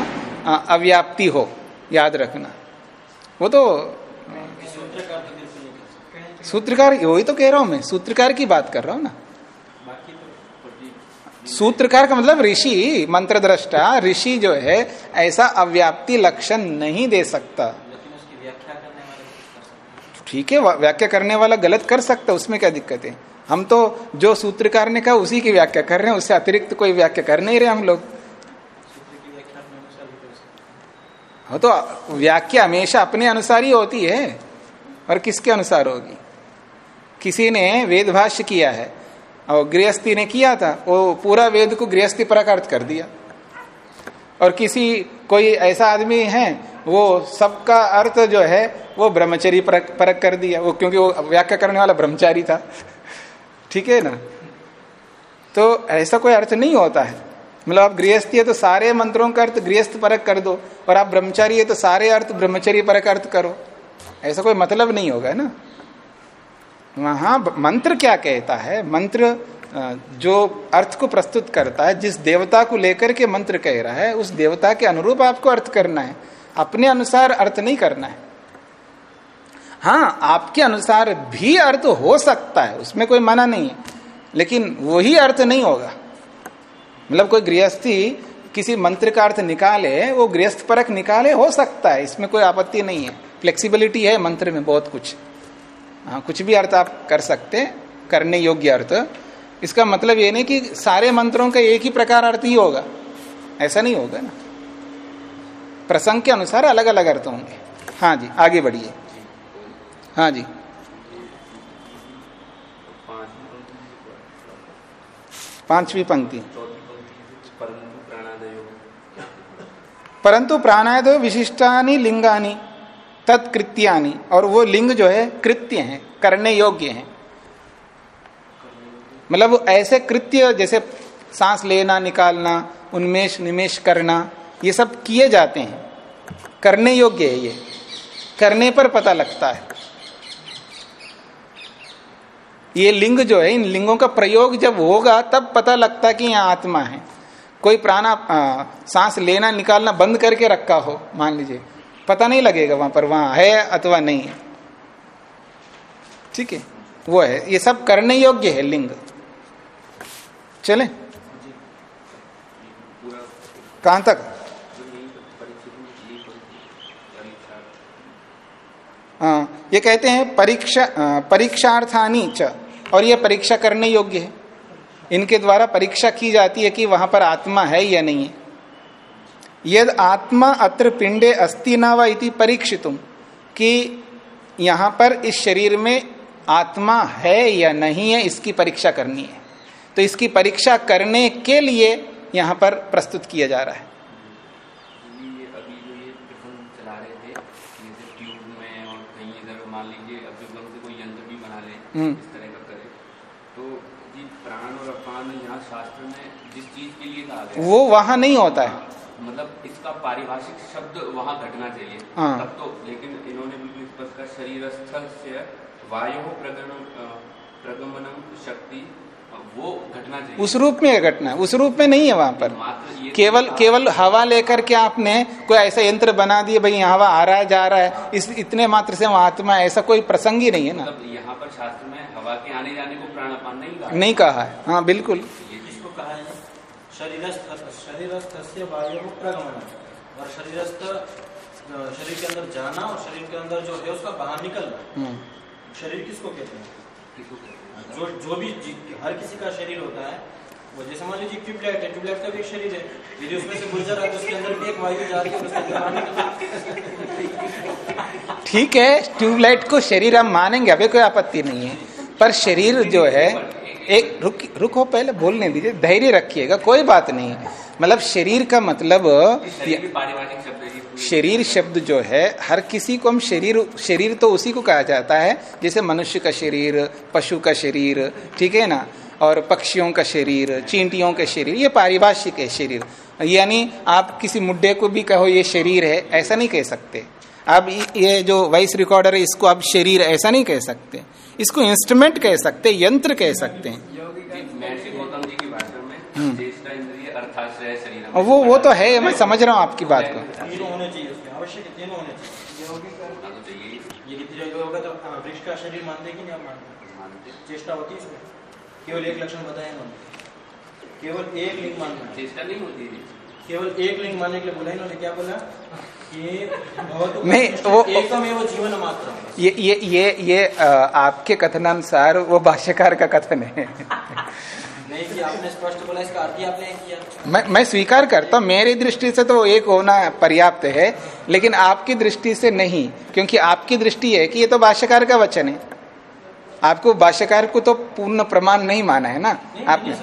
अव्याप्ति हो। याद रखना। वो तो सूत्रकार, वही तो कह रहा हूँ मैं। सूत्रकार की बात कर रहा हूँ ना। सूत्रकार का मतलब ऋषि मंत्र दृष्टा ऋषि जो है, ऐसा अव्याप्ति लक्षण नहीं दे सकता लेकिन उसकी व्याख्या करने वाले कुछ कर सकते हैं ठीक है व्याख्या करने वाला गलत कर सकता उसमें क्या दिक्कत है? हम तो जो सूत्रकार ने कहा, उसी की व्याख्या कर रहे हैं, उससे अतिरिक्त कोई व्याख्या कर नहीं रहे हम लोग। हैं हो तो व्याख्या हमेशा अपने अनुसार ही होती है, और किसके अनुसार होगी? किसी ने वेद भाष्य किया है, और गृहस्थी ने किया था, वो पूरा वेद को गृहस्थी पर अर्थ कर दिया। और किसी, कोई ऐसा आदमी है वो सबका अर्थ जो है वो ब्रह्मचरी परक, कर दिया। वो क्योंकि वो व्याख्या करने वाला ब्रह्मचारी था। ठीक है ना? तो ऐसा कोई अर्थ नहीं होता है। मतलब आप गृहस्थी है तो सारे मंत्रों का अर्थ गृहस्थ परक कर दो और आप ब्रह्मचारी है तो सारे अर्थ ब्रह्मचरी परक अर्थ करो। ऐसा कोई मतलब नहीं होगा ना? वहाँ मंत्र क्या कहता है? मंत्र जो अर्थ को प्रस्तुत करता है जिस देवता को लेकर के मंत्र कह रहा है उस देवता के अनुरूप आपको अर्थ करना है। अपने अनुसार अर्थ नहीं करना है। हाँ आपके अनुसार भी अर्थ हो सकता है, उसमें कोई मना नहीं है, लेकिन वही अर्थ नहीं होगा। मतलब कोई गृहस्थी किसी मंत्र का अर्थ निकाले, वो गृहस्थ परक निकाले, हो सकता है, इसमें कोई आपत्ति नहीं है। फ्लेक्सिबिलिटी है मंत्र में बहुत कुछ। हाँ कुछ भी अर्थ आप कर सकते करने योग्य अर्थ। इसका मतलब ये नहीं कि सारे मंत्रों का एक ही प्रकार अर्थ ही होगा। ऐसा नहीं होगा ना। प्रसंग के अनुसार अलग अलग अर्थ होंगे। हाँ जी, आगे बढ़िए। हाँ जी। पांचवी पंक्ति। परंतु प्राणादो विशिष्टानी लिंगानी, तत्कृत्यानी, और वो लिंग जो है, कृत्य है, करने योग्य है। मतलब ऐसे कृत्य, जैसे सांस लेना, निकालना उन्मेष निमेश करना ये सब किए जाते हैं। करने योग्य है ये। करने पर पता लगता है। ये लिंग जो है, इन लिंगों का प्रयोग जब होगा, तब पता लगता है कि यहाँ आत्मा है। कोई प्राणा सांस लेना, निकालना बंद करके रखा हो, मान लीजिए, पता नहीं लगेगा वहाँ पर, वहाँ है अथवा नहीं है। ठीक है? वो है। ये सब करने योग्य है लिंग। चले? कहाँ तक हाँ ये कहते हैं परीक्षा परीक्षार्थानी च। और ये परीक्षा करने योग्य है। इनके द्वारा परीक्षा की जाती है कि वहाँ पर आत्मा है या नहीं है। यद आत्मा अत्र पिंडे अस्ति न व इति परीक्षितुम, कि यहाँ पर इस शरीर में आत्मा है या नहीं है, इसकी परीक्षा करनी है। तो इसकी परीक्षा करने के लिए यहाँ पर प्रस्तुत किया जा रहा है अभी जो ये प्रसंग चला रहे थे जैसे ट्यूब में और कहीं इधर मान लीजिए अभ्युगम से कोई यंत्र भी बना ले हम्म। इस तरह का करे। तो जी प्राण और अपान यहाँ शास्त्र में जिस चीज़ के लिए कहा गया वो वहाँ नहीं होता है। मतलब इसका पारिभाषिक शब्द वहाँ घटना चाहिए। हाँ। तब तो लेकिन इन्होंने बिल्कुल स्पष्ट कर शरीरस्थ से वायु प्रगमन प्रगमनम शक्ति वो घटना चाहिए। उस रूप में घटना उस रूप में नहीं है वहाँ पर। केवल केवल हवा लेकर के आपने कोई ऐसा यंत्र बना दिया भाई हवा आ रहा है जा रहा है इस इतने मात्र से वहाँ आत्मा ऐसा कोई प्रसंग ही नहीं है ना। मतलब यहाँ पर शास्त्र में हवा के आने जाने को प्राणापान नहीं कहा। नहीं कहा है। हाँ बिल्कुल। इसको कहा है? शरीरस्थ शरीरस्थ से वायु प्रगमन। और शरीरस्थ शरीर के अंदर जाना और शरीर के अंदर जो है उसका बाहर निकलना। हम्म, शरीर किसको कहते हैं? किसको कहते हैं? जो जो भी हर किसी का शरीर होता है वो जैसे मान लीजिए ट्यूबलाइट है ट्यूबलाइट का भी एक शरीर है यदि उसमें से गुजर रहा है तो उसके अंदर भी एक वायु जा रही है। ठीक है ट्यूबलाइट को शरीर हम मानेंगे अभी कोई आपत्ति नहीं है। पर शरीर जो है एक रुक रुको पहले बोलने दीजिए धैर्य रखिएगा कोई बात नहीं। मतलब शरीर का मतलब शरीर शब्द है जी पूरी- शरीर शब्द जो है हर किसी को हम शरीर शरीर तो उसी को कहा जाता है जैसे मनुष्य का शरीर पशु का शरीर ठीक है ना? और पक्षियों का शरीर चींटियों का शरीर ये पारिभाषिक है शरीर। यानी आप किसी मुड्डे को भी कहो ये शरीर है ऐसा नहीं कह सकते। अब ये जो वॉइस रिकॉर्डर है इसको आप शरीर ऐसा नहीं कह सकते। इसको इंस्ट्रूमेंट कह सकते यंत्र कह सकते हैं जी, महर्षि गौतम जी की भाषा में चेष्टा इंद्रिय अर्थाश्रय शरीर और वो वो तो है मैं समझ रहा हूँ आपकी बात को। तीनों होने चाहिए उसमें आवश्यक तीनों होने चाहिए। चाहिए ये कितने होगा वृक्ष का शरीर मानते कि नहीं आप मानते मानते चेष्टा होती इसमें? केवल एक लक्षण बताए केवल एक लिंग मानना चेष्टा नहीं होती केवल एक लिंग मानने के लिए बोला इन्होंने क्या बोला? नहीं, वो- एकम एवं जीवन मात्र ये ये ये ये आपके कथनानुसार वो भाष्यकार का कथन है। नहीं कि आपने स्पष्ट बोला इसका अर्थ आपने किया। मैं मैं स्वीकार करता हूँ मेरी दृष्टि से तो एक होना पर्याप्त है लेकिन आपकी दृष्टि से नहीं क्योंकि आपकी दृष्टि है कि ये तो भाष्यकार का वचन है। आपको भाष्यकार को तो पूर्ण प्रमाण नहीं माना है ना? नहीं आपने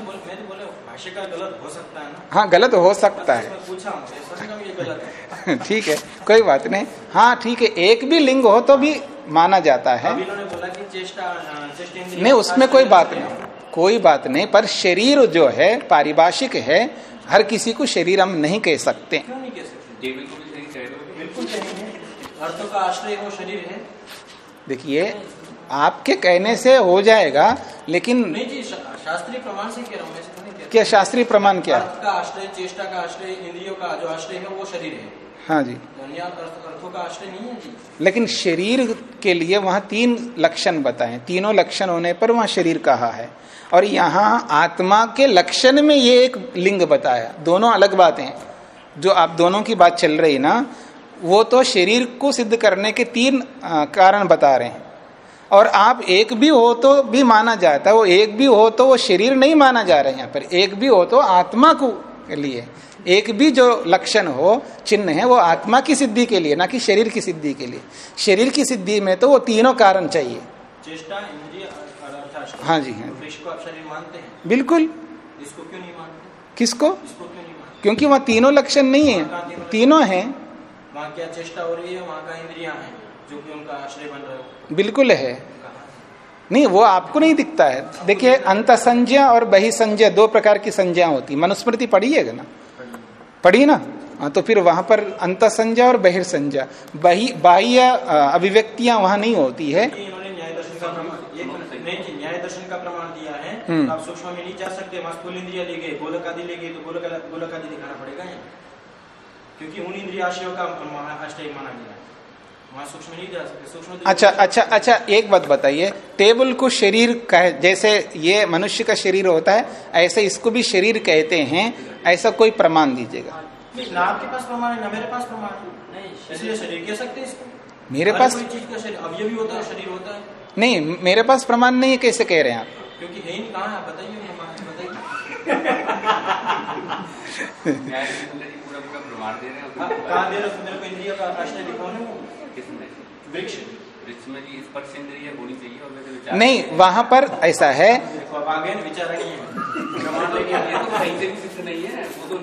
गलत हो सकता है ना? हाँ गलत हो सकता है। ठीक है कोई बात नहीं। हाँ ठीक है एक भी लिंग हो तो भी माना जाता है। नहीं उसमें कोई बात नहीं। कोई बात नहीं पर शरीर जो है पारिभाषिक है हर किसी को शरीर हम नहीं कह सकते। क्यों नहीं कह सकते? टेबल को भी सही कह रहे हो। बिल्कुल सही है। अर्थों का आश्रय वो शरीर है। देखिए आपके कहने से हो जाएगा लेकिन नहीं जी शा- शास्त्रीय प्रमाण से कह रहा हूँ क्या शास्त्रीय प्रमाण क्या? का आश्रय चेष्टा का आश्रय इंद्रियों का जो आश्रय है वो शरीर है। हाँ जी। अर्थों का आश्रय नहीं है जी। लेकिन शरीर के लिए वहाँ तीन लक्षण बताए। तीनों लक्षण होने पर वहाँ शरीर कहा है? और यहाँ आत्मा के लक्षण में ये एक लिंग बताया। दोनों अलग बातें हैं। जो आप दोनों की बात चल रही ना, वो तो शरीर को सिद्ध करने के तीन कारण बता रहे हैं। और आप एक भी हो तो भी माना जाता है, वो एक भी हो तो वो शरीर नहीं माना जा रहा है। यहाँ पर एक भी हो तो आत्मा को लिए। एक भी जो लक्षण हो, चिन्ह है, वो आत्मा की सिद्धि के लिए, ना कि शरीर की सिद्धि के लिए। शरीर की सिद्धि में तो वो तीनों कारण चाहिए। चेष्टा, इंद्रिय अर्थाश्रय हाँ जी हाँ तो इसको आप शरीर मानते हैं? बिल्कुल। इसको क्यों नहीं मानते? किसको? इसको क्यों नहीं मानते? क्योंकि वहाँ तीनों लक्षण नहीं है। तीनों हैं। वहाँ क्या चेष्टा हो रही है? वहाँ का इंद्रिया है जो कि उनका आश्रय बन रहे हो? बिल्कुल है। नहीं वो आपको नहीं दिखता है। देखिए अंत संज्ञा और बहि संज्ञा दो प्रकार की संज्ञा होती मनुस्मृति पढ़िएगा ना? पढ़ी ना? हाँ तो फिर वहाँ पर अंत संज्ञा और बहिर्संज्ञा। बहि बाह्य अभिव्यक्तियाँ वहाँ नहीं होती है। दर्शन का प्रमाण एक नहीं जी न्याय दर्शन का प्रमाण दिया है हम्म। तो आप सूक्ष्म में नहीं जा सकते इंद्रिया ले गए गोलक आदि ले गए तो गोलक गोलक आदि दिखाना पड़ेगा यहाँ क्योंकि उन इंद्रिय आशयों का माना गया है। सूक्ष्म नहीं जा सकते सूक्ष्म तो- अच्छा अच्छा अच्छा एक बात बताइए। टेबल को शरीर कह जैसे ये मनुष्य का शरीर होता है ऐसे इसको भी शरीर कहते हैं ऐसा कोई प्रमाण दीजिएगा। ना आपके पास प्रमाण है ना मेरे पास प्रमाण? है नहीं इसलिए शरीर शरीर कह सकते हैं इसको। मेरे पास कोई चीज़ का शरीर अवयवी होता है शरीर होता है। नहीं मेरे पास प्रमाण नहीं है कैसे कह रहे हैं आप? क्योंकि है ही नहीं कहाँ है? आप बताइए प्रमाण बताइए नहीं वहाँ पर ऐसा है। आए तो तो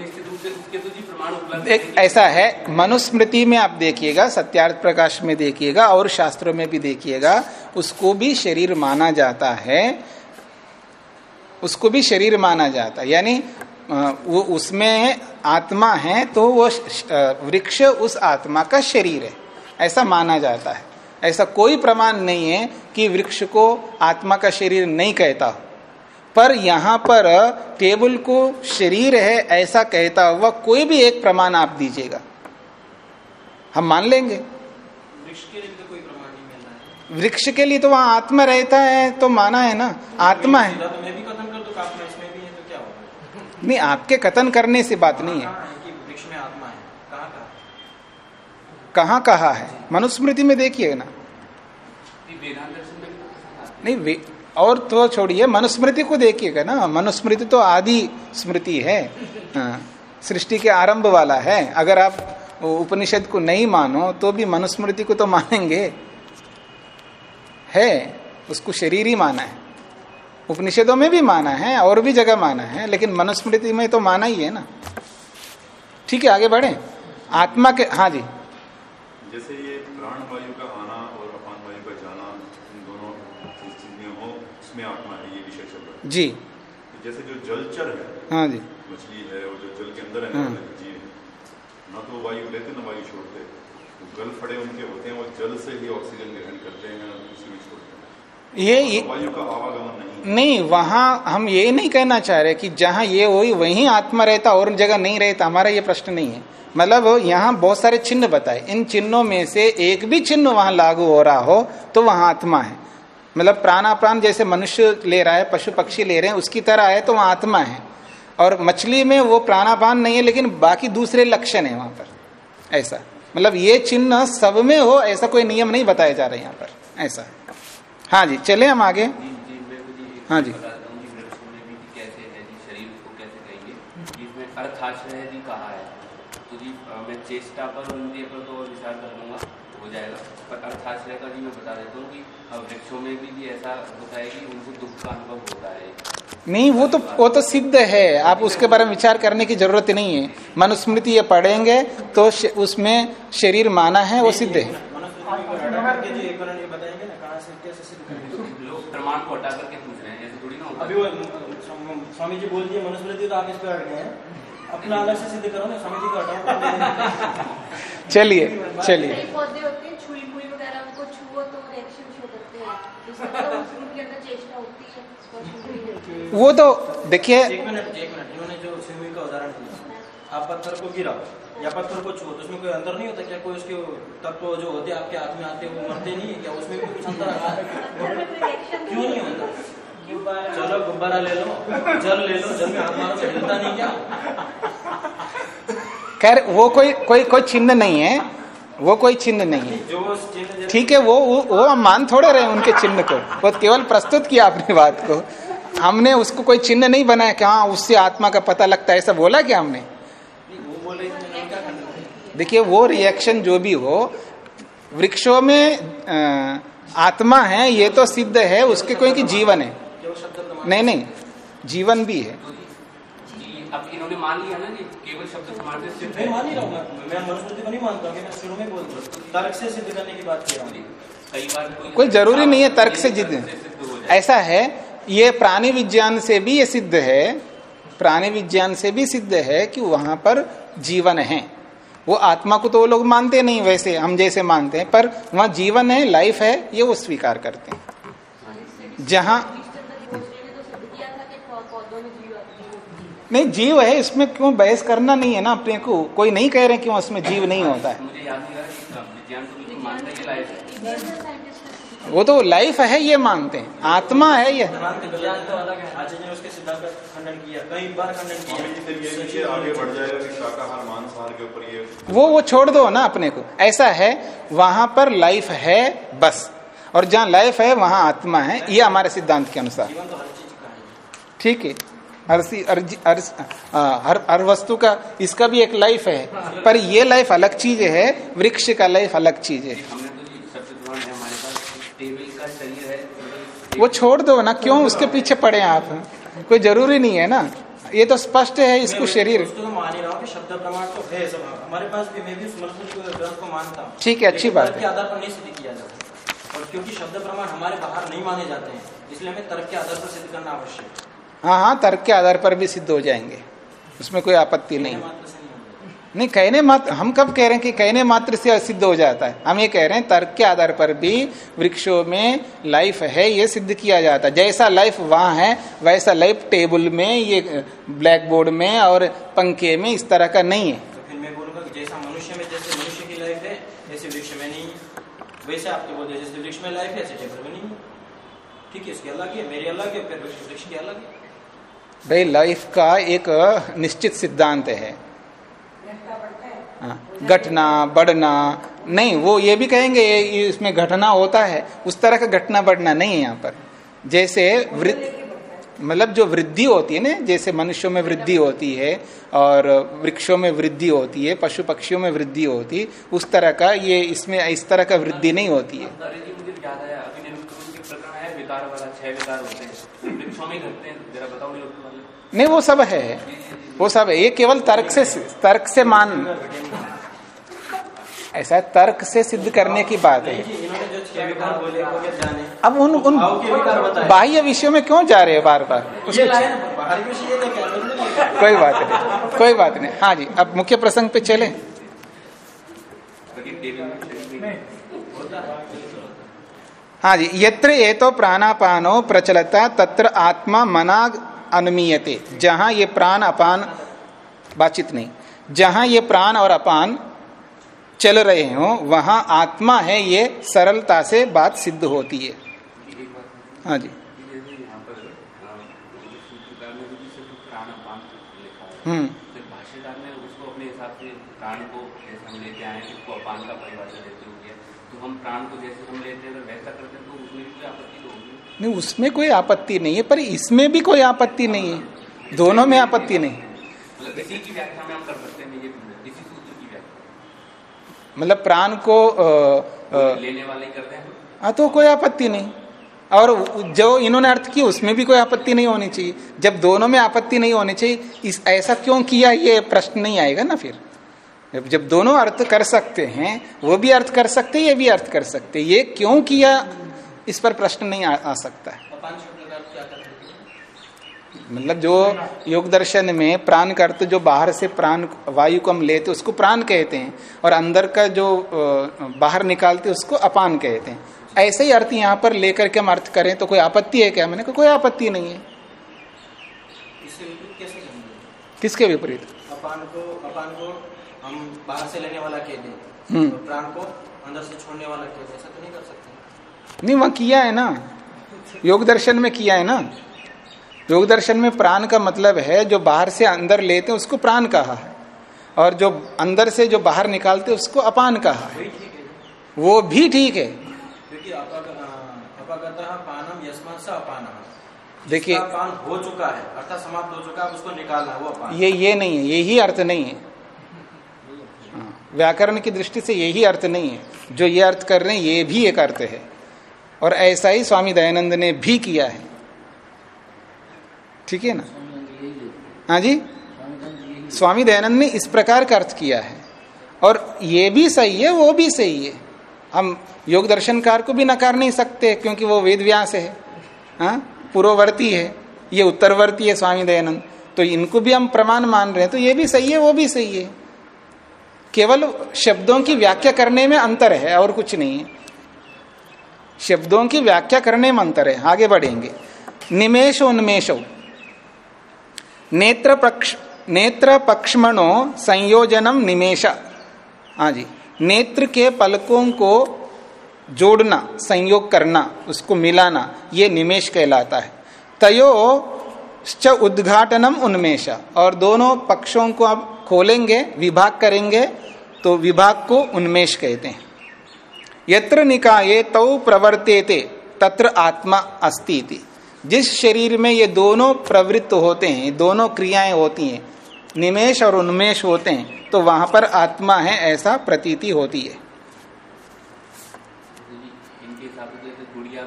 तो एक ऐसा है मनुस्मृति में आप देखिएगा सत्यार्थ प्रकाश में देखिएगा और शास्त्रों में भी देखिएगा उसको भी शरीर माना जाता है। उसको भी शरीर माना जाता है। यानी वो उसमें आत्मा है तो वो वृक्ष उस आत्मा का शरीर है। ऐसा माना जाता है। ऐसा कोई प्रमाण नहीं है कि वृक्ष को आत्मा का शरीर नहीं कहता हो। पर यहाँ पर टेबल को शरीर है ऐसा कहता हुआ कोई भी एक प्रमाण आप दीजिएगा। हम मान लेंगे। वृक्ष के लिए तो कोई प्रमाण नहीं मिल रहा है। वृक्ष के लिए तो वहाँ आत्मा रहता है तो माना है ना आत्मा है। तो आत्मा है तो नहीं आपके कथन करने से बात नहीं है कहाँ है कि वृक्ष में आत्मा है कहाँ कहा कहाँ कहा है? मनुस्मृति में देखिए ना। नहीं वे और तो छोड़िए मनुस्मृति को देखिएगा ना। मनुस्मृति तो आदि स्मृति है। हाँ, सृष्टि के आरंभ वाला है। अगर आप उपनिषद को नहीं मानो तो भी मनुस्मृति को तो मानेंगे। है उसको शरीर ही माना है। उपनिषदों में भी माना है और भी जगह माना है लेकिन मनुस्मृति में तो माना ही है ना। ठीक है आगे बढ़े। आत्मा के हाँ जी। जैसे ये प्राण वायु का आना और अपान वायु का जाना इन दोनों चीज़ें हो उसमें आत्मा है ये विषय चल रहा जी। जैसे जो जलचर है हाँ जी। मछली है और जो जल के अंदर है ना हाँ। जीव है। ना तो वायु लेते ना वायु छोड़ते। तो गल फड़े उनके होते हैं वो जल से ही ऑक्सीजन ग्रहण करते हैं उसी में हैं ये, नहीं वहाँ हम ये नहीं कहना चाह रहे कि जहाँ ये हुई वहीं आत्मा रहता और जगह नहीं रहता हमारा ये प्रश्न नहीं है। मतलब यहाँ बहुत सारे चिन्ह बताए। इन चिन्हों में से एक भी चिन्ह वहाँ लागू हो रहा हो तो वहाँ आत्मा है। मतलब प्राणाप्राण जैसे मनुष्य ले रहा है पशु पक्षी ले रहे हैं उसकी तरह है तो वहाँ आत्मा है। और मछली में वो प्राणापान नहीं है लेकिन बाकी दूसरे लक्षण है वहाँ पर। ऐसा। मतलब ये चिन्ह सब में हो ऐसा कोई नियम नहीं बताया जा रहा है यहाँ पर। ऐसा। हाँ जी चले हम आगे। हाँ जी। बताता हूँ जी। वृक्ष में भी जी कैसे है जी शरीर को कैसे कहेंगे जी इसमें अर्थाश्रय जी कहा है? तो जी मैं चेष्टा पर इंद्रिय पर तो विचार कर लूँगा तो हो जाएगा। पर अर्थाश्रय का जी मैं बता देता हूँ कि वृक्षों में भी जी ऐसा होता है कि उनको दुख का अनुभव होता है। नहीं वो तो वो तो सिद्ध है। आप उसके बारे में विचार करने की ज़रूरत नहीं है। मनुस्मृति ये पढ़ेंगे तो उसमें शरीर माना है वो सिद्ध है। को जो एक ये बताएँगे ना कहाँ से कैसे सिद्ध करेंगे लोग प्रमाण को हटा करके पूछ रहे हैं ऐसे थोड़ी ना अभी वो स्वामी जी बोल दिए मनुस्मृति तो आप इस पे हट गए हैं। अपना अलग से सिद्ध करो ना स्वामी जी को हटाओ चलिए चलिए। पौधे होते हैं छुई मुई वगैरह उनको छुओ तो रिएक्शन शो करते हैं। है वो तो देखिए एक मिनट एक मिनट इन्होंने जो स्विमिंग का उदाहरण दिया आप पत्थर को गिराओ। या पत्थर को छुओ तो उसमें कोई अंदर नहीं होता क्या? कोई उसके तत्व जो होते आपके हाथ में आते वो मरते नहीं है क्या? उसमें भी कुछ अंतर है? क्यों नहीं होता। चलो गुब्बारा ले लो। जल ले लो जल में हाथ मारो तो हिलता नहीं क्या? खैर वो कोई कोई कोई चिन्ह नहीं है। वो कोई चिन्ह नहीं है। जो चिन्ह ठीक है वो वो, हम मान थोड़े रहे उनके चिन्ह को। वो केवल प्रस्तुत किया अपनी बात को। हमने उसको कोई चिन्ह नहीं बनाया कि हाँ उससे आत्मा का पता लगता है। ऐसा बोला क्या हमने? नहीं, वो बोल रहे थे मैंने क्या करना देखिए वो रिएक्शन जो भी हो वृक्षों में आत्मा है ये तो सिद्ध है उसके कोई की जीवन है? प्रमाण नहीं नहीं जीवन भी है। अब इन्होंने मान लिया ना केवल शब्द प्रमाण से मैं मान ही रहा हूँ मैं- मैं मनुस्मृति को नहीं मानता मैं शुरू में बोल रहा तर्क से सिद्ध करने की बात कर रहा हूँ। कई बार कोई कोई ज़रूरी नहीं है तर्क से जिद ऐसा है ये प्राणी विज्ञान से भी ये सिद्ध है प्राणी विज्ञान से भी सिद्ध है कि वहाँ पर जीवन है। वो आत्मा को तो वो लोग मानते नहीं वैसे हम जैसे मानते हैं पर वहाँ जीवन है लाइफ है ये वो स्वीकार करते हैं। जहाँ किया नहीं जीव है इसमें क्यों बहस करना नहीं है ना अपने को? कोई नहीं कह रहे कि वहाँ उसमें जीव नहीं होता है। वो तो लाइफ है ये मानते हैं। आत्मा है ये तो अलग है। आचार्य ने उसके सिद्धांत का खंडन किया। कई बार खंडन स्वामी जी फिर ये वो वो छोड़ दो ना अपने को। ऐसा है वहाँ पर लाइफ है बस। और जहाँ लाइफ है वहाँ आत्मा है। ये हमारे सिद्धांत के अनुसार। तो ठीक है। हर हर हर हर वस्तु का इसका भी एक लाइफ है। पर ये लाइफ अलग चीज़ है वृक्ष का लाइफ अलग चीज़ है हमने तो जी शब्द प्रमाण है हमारे पास टेबल का शरीर है मतलब वो छोड़ दो ना क्यों? उसके पीछे पड़े आप। कोई ज़रूरी नहीं है ना। ये तो स्पष्ट है इसको शरीर। तो प्रमाण तो है हूँ ठीक है, अच्छी बात है। क्योंकि शब्द प्रमाण हमारे बाहर नहीं माने जाते हैं इसलिए हमें तर्क के आधार पर सिद्ध करना आवश्यक है। हाँ हाँ तर्क के आधार पर भी सिद्ध हो जाएँगे। उसमें कोई आपत्ति नहीं। नहीं कहने मात्र हम कब कह रहे हैं कि कहने मात्र से सिद्ध हो जाता है? हम ये कह रहे हैं तर्क के आधार पर भी वृक्षों में लाइफ है ये सिद्ध किया जाता है। जैसा लाइफ वहाँ है वैसा लाइफ टेबल में ये ब्लैक बोर्ड में और पंखे में इस तरह का नहीं है। तो फिर मैं बोलूँगा कि जैसा मनुष्य में जैसे मनुष्य की लाइफ है ऐसे वृक्ष में नहीं। है वैसे आपके बोलते जैसे वृक्ष में लाइफ है ऐसे टेबल में नहीं ठीक है इसकी अलग है मेरी अलग है फिर वृक्ष वृक्ष की अलग है भाई लाइफ का एक निश्चित सिद्धांत हाँ, घटना, बढ़ना, नहीं, वो ये भी कहेंगे इसमें घटना होता है, उस तरह का घटना, बढ़ना नहीं है यहाँ पर। जैसे वृद्धि मतलब जो वृद्धि होती है ना, जैसे मनुष्यों में वृद्धि होती है, और वृक्षों में वृद्धि होती है, पशु पक्षियों में वृद्धि होती है उस तरह का ये, इसमें इस तरह का वृद्धि नहीं होती है अरे जी मुझे याद आया अभी निरुक्त के प्रकरण है विकार वाला छह विकार होते हैं वृक्षों घटते हैं। जरा बताओ निरुक्त वाले नहीं वो सब है। वो सब है। ये केवल तर्क से तर्क से मान। ऐसा तर्क से सिद्ध करने की बात है। अब उन उन बाह्य विषयों में क्यों जा रहे हैं बार बार तो। कोई बात नहीं। कोई बात नहीं। हाँ जी अब मुख्य प्रसंग पे चले क्योंकि टेबल में शरीर में हाँ जी, यत्र ये तो प्राणापानो प्रचलता, तत्र आत्मा मना अनुमीयते। जहाँ ये प्राण अपान बातचीत नहीं, जहाँ ये प्राण और अपान चल रहे हो, वहाँ आत्मा है, ये सरलता से बात सिद्ध होती है। हाँ जी। हम्म। तो प्राण को जैसे हम लेते हैं अगर वैसा करते हैं तो उसमें भी कोई आपत्ति तो होगी नहीं उसमें कोई आपत्ति नहीं है पर इसमें भी कोई आपत्ति नहीं है। दोनों में आपत्ति नहीं। मतलब प्राण को लेने वाले करते हाँ? तो कोई आपत्ति नहीं। और जो इन्होंने अर्थ किया उसमें भी कोई आपत्ति नहीं होनी चाहिए। जब दोनों में आपत्ति नहीं होनी चाहिए इस ऐसा क्यों किया ये प्रश्न नहीं आएगा ना फिर। जब जब दोनों अर्थ कर सकते हैं वो भी अर्थ कर सकते ये भी अर्थ कर सकते ये क्यों किया इस पर प्रश्न नहीं आ, आ सकता है। का करते हैं मतलब जो योग दर्शन में प्राण का अर्थ जो बाहर से प्राण वायु को हम लेते उसको प्राण कहते हैं और अंदर का जो बाहर निकालते उसको अपान कहते हैं। ऐसे ही अर्थ यहाँ पर लेकर के हम अर्थ करें तो कोई आपत्ति है क्या? मैंने कहा कोई आपत्ति नहीं है। किसके विपरीत? अपान को अपान को हम बाहर से लेने वाला कह दें। हम्म। और प्राण को अंदर से छोड़ने वाला कह दें ऐसा तो नहीं वहाँ किया है ना। योग दर्शन में किया है ना। योग दर्शन में प्राण का मतलब है जो बाहर से अंदर लेते हैं उसको प्राण कहा है। और जो अंदर से जो बाहर निकालते हैं उसको अपान कहा है। वो भी ठीक है। से अपान देखिए। हो चुका है अर्थात समाप्त हो चुका है उसको निकालना है वो अपान। ये ये नहीं है यही अर्थ नहीं है। हाँ, व्याकरण की दृष्टि से यही अर्थ नहीं है। जो ये अर्थ कर रहे हैं ये भी एक अर्थ है। और ऐसा ही स्वामी दयानंद ने भी किया है। ठीक है ना? हाँ जी? स्वामी दयानंद ने इस प्रकार का अर्थ किया है। और ये भी सही है, वो भी सही है। हम योग दर्शनकार को भी नकार नहीं सकते, क्योंकि वो वेद व्यास है। हाँ? पूर्ववर्ती है। ये उत्तरवर्ती है स्वामी दयानंद। तो इनको भी हम प्रमाण मान रहे हैं। तो ये भी सही है, वो भी सही है। केवल शब्दों की व्याख्या करने में अंतर है, और कुछ नहीं है। शब्दों की व्याख्या करने में अंतर है, आगे बढ़ेंगे। निमेश उन्मेषो नेत्र पक्ष नेत्र पक्षमणो संयोजनम निमेश हाँ जी, नेत्र के पलकों को जोड़ना, संयोग करना, उसको मिलाना, ये निमेश कहलाता है। तयो उद्घाटनम उन्मेष। और दोनों पक्षों को अब खोलेंगे, विभाग करेंगे तो विभाग को उन्मेष कहते हैं। यत्र निकाये तौ प्रवर्तेते तत्र आत्मा अस्ति इति। जिस शरीर में ये दोनों प्रवृत्त होते हैं दोनों क्रियाएँ होती हैं निमेश और उन्मेष होते हैं तो वहाँ पर आत्मा है ऐसा प्रतीति होती है। इनके हिसाब से जैसे गुड़िया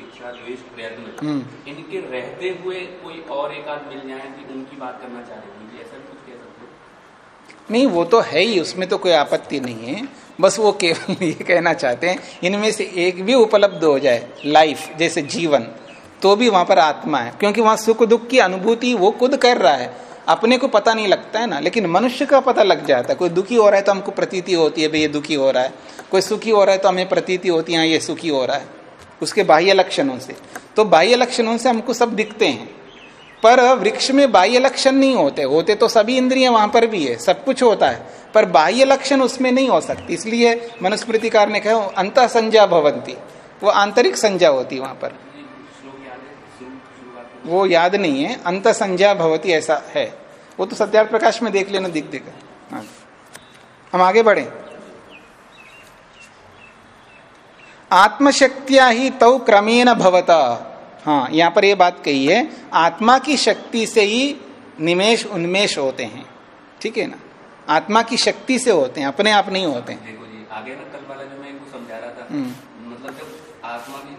इच्छा द्वेष प्रयत्न। हम्म। इनके रहते हुए कोई और एक आध मिल जाए कि उनकी बात करना चाह रहे हैं ऐसा कुछ कह सकते नहीं वो तो है ही उसमें तो कोई आपत्ति नहीं है। बस वो केवल ये कहना चाहते हैं इनमें से एक भी उपलब्ध हो जाए लाइफ जैसे जीवन तो भी वहाँ पर आत्मा है। क्योंकि वहाँ सुख दुख की अनुभूति वो खुद कर रहा है। अपने को पता नहीं लगता है ना लेकिन मनुष्य का पता लग जाता है। कोई दुखी हो रहा है तो हमको प्रतीति होती है भाई ये दुखी हो रहा है। कोई सुखी हो रहा है तो हमें प्रतीति होती है हाँ, ये सुखी हो रहा है। उसके बाह्य लक्षणों से। तो बाह्य लक्षणों से हमको सब दिखते हैं। पर वृक्ष में बाह्य लक्षण नहीं होते। होते तो सभी इंद्रियाँ वहाँ पर भी है सब कुछ होता है। पर बाह्य लक्षण उसमें नहीं हो सकती। इसलिए मनुस्मृतिकार ने कहा अंत संज्ञा भवंती। वो आंतरिक संज्ञा होती वहाँ पर ये श्लोक याद है शुरू शुरुआत में वो याद नहीं है अंत संज्ञा भवती ऐसा है। वो तो सत्यार्थ प्रकाश में देख लेना दिख देगा हाँ। हम आगे बढ़े। आत्मशक्तिया ही तव क्रमेण भवता। हाँ यहाँ पर ये बात कही है आत्मा की शक्ति से ही निमेश उन्मेष होते हैं। ठीक है ना? आत्मा की शक्ति से होते हैं अपने आप नहीं होते हैं। देखो जी आगे ना कल वाला जो मैं इनको समझा रहा था। हम्म। मतलब जब आत्मा की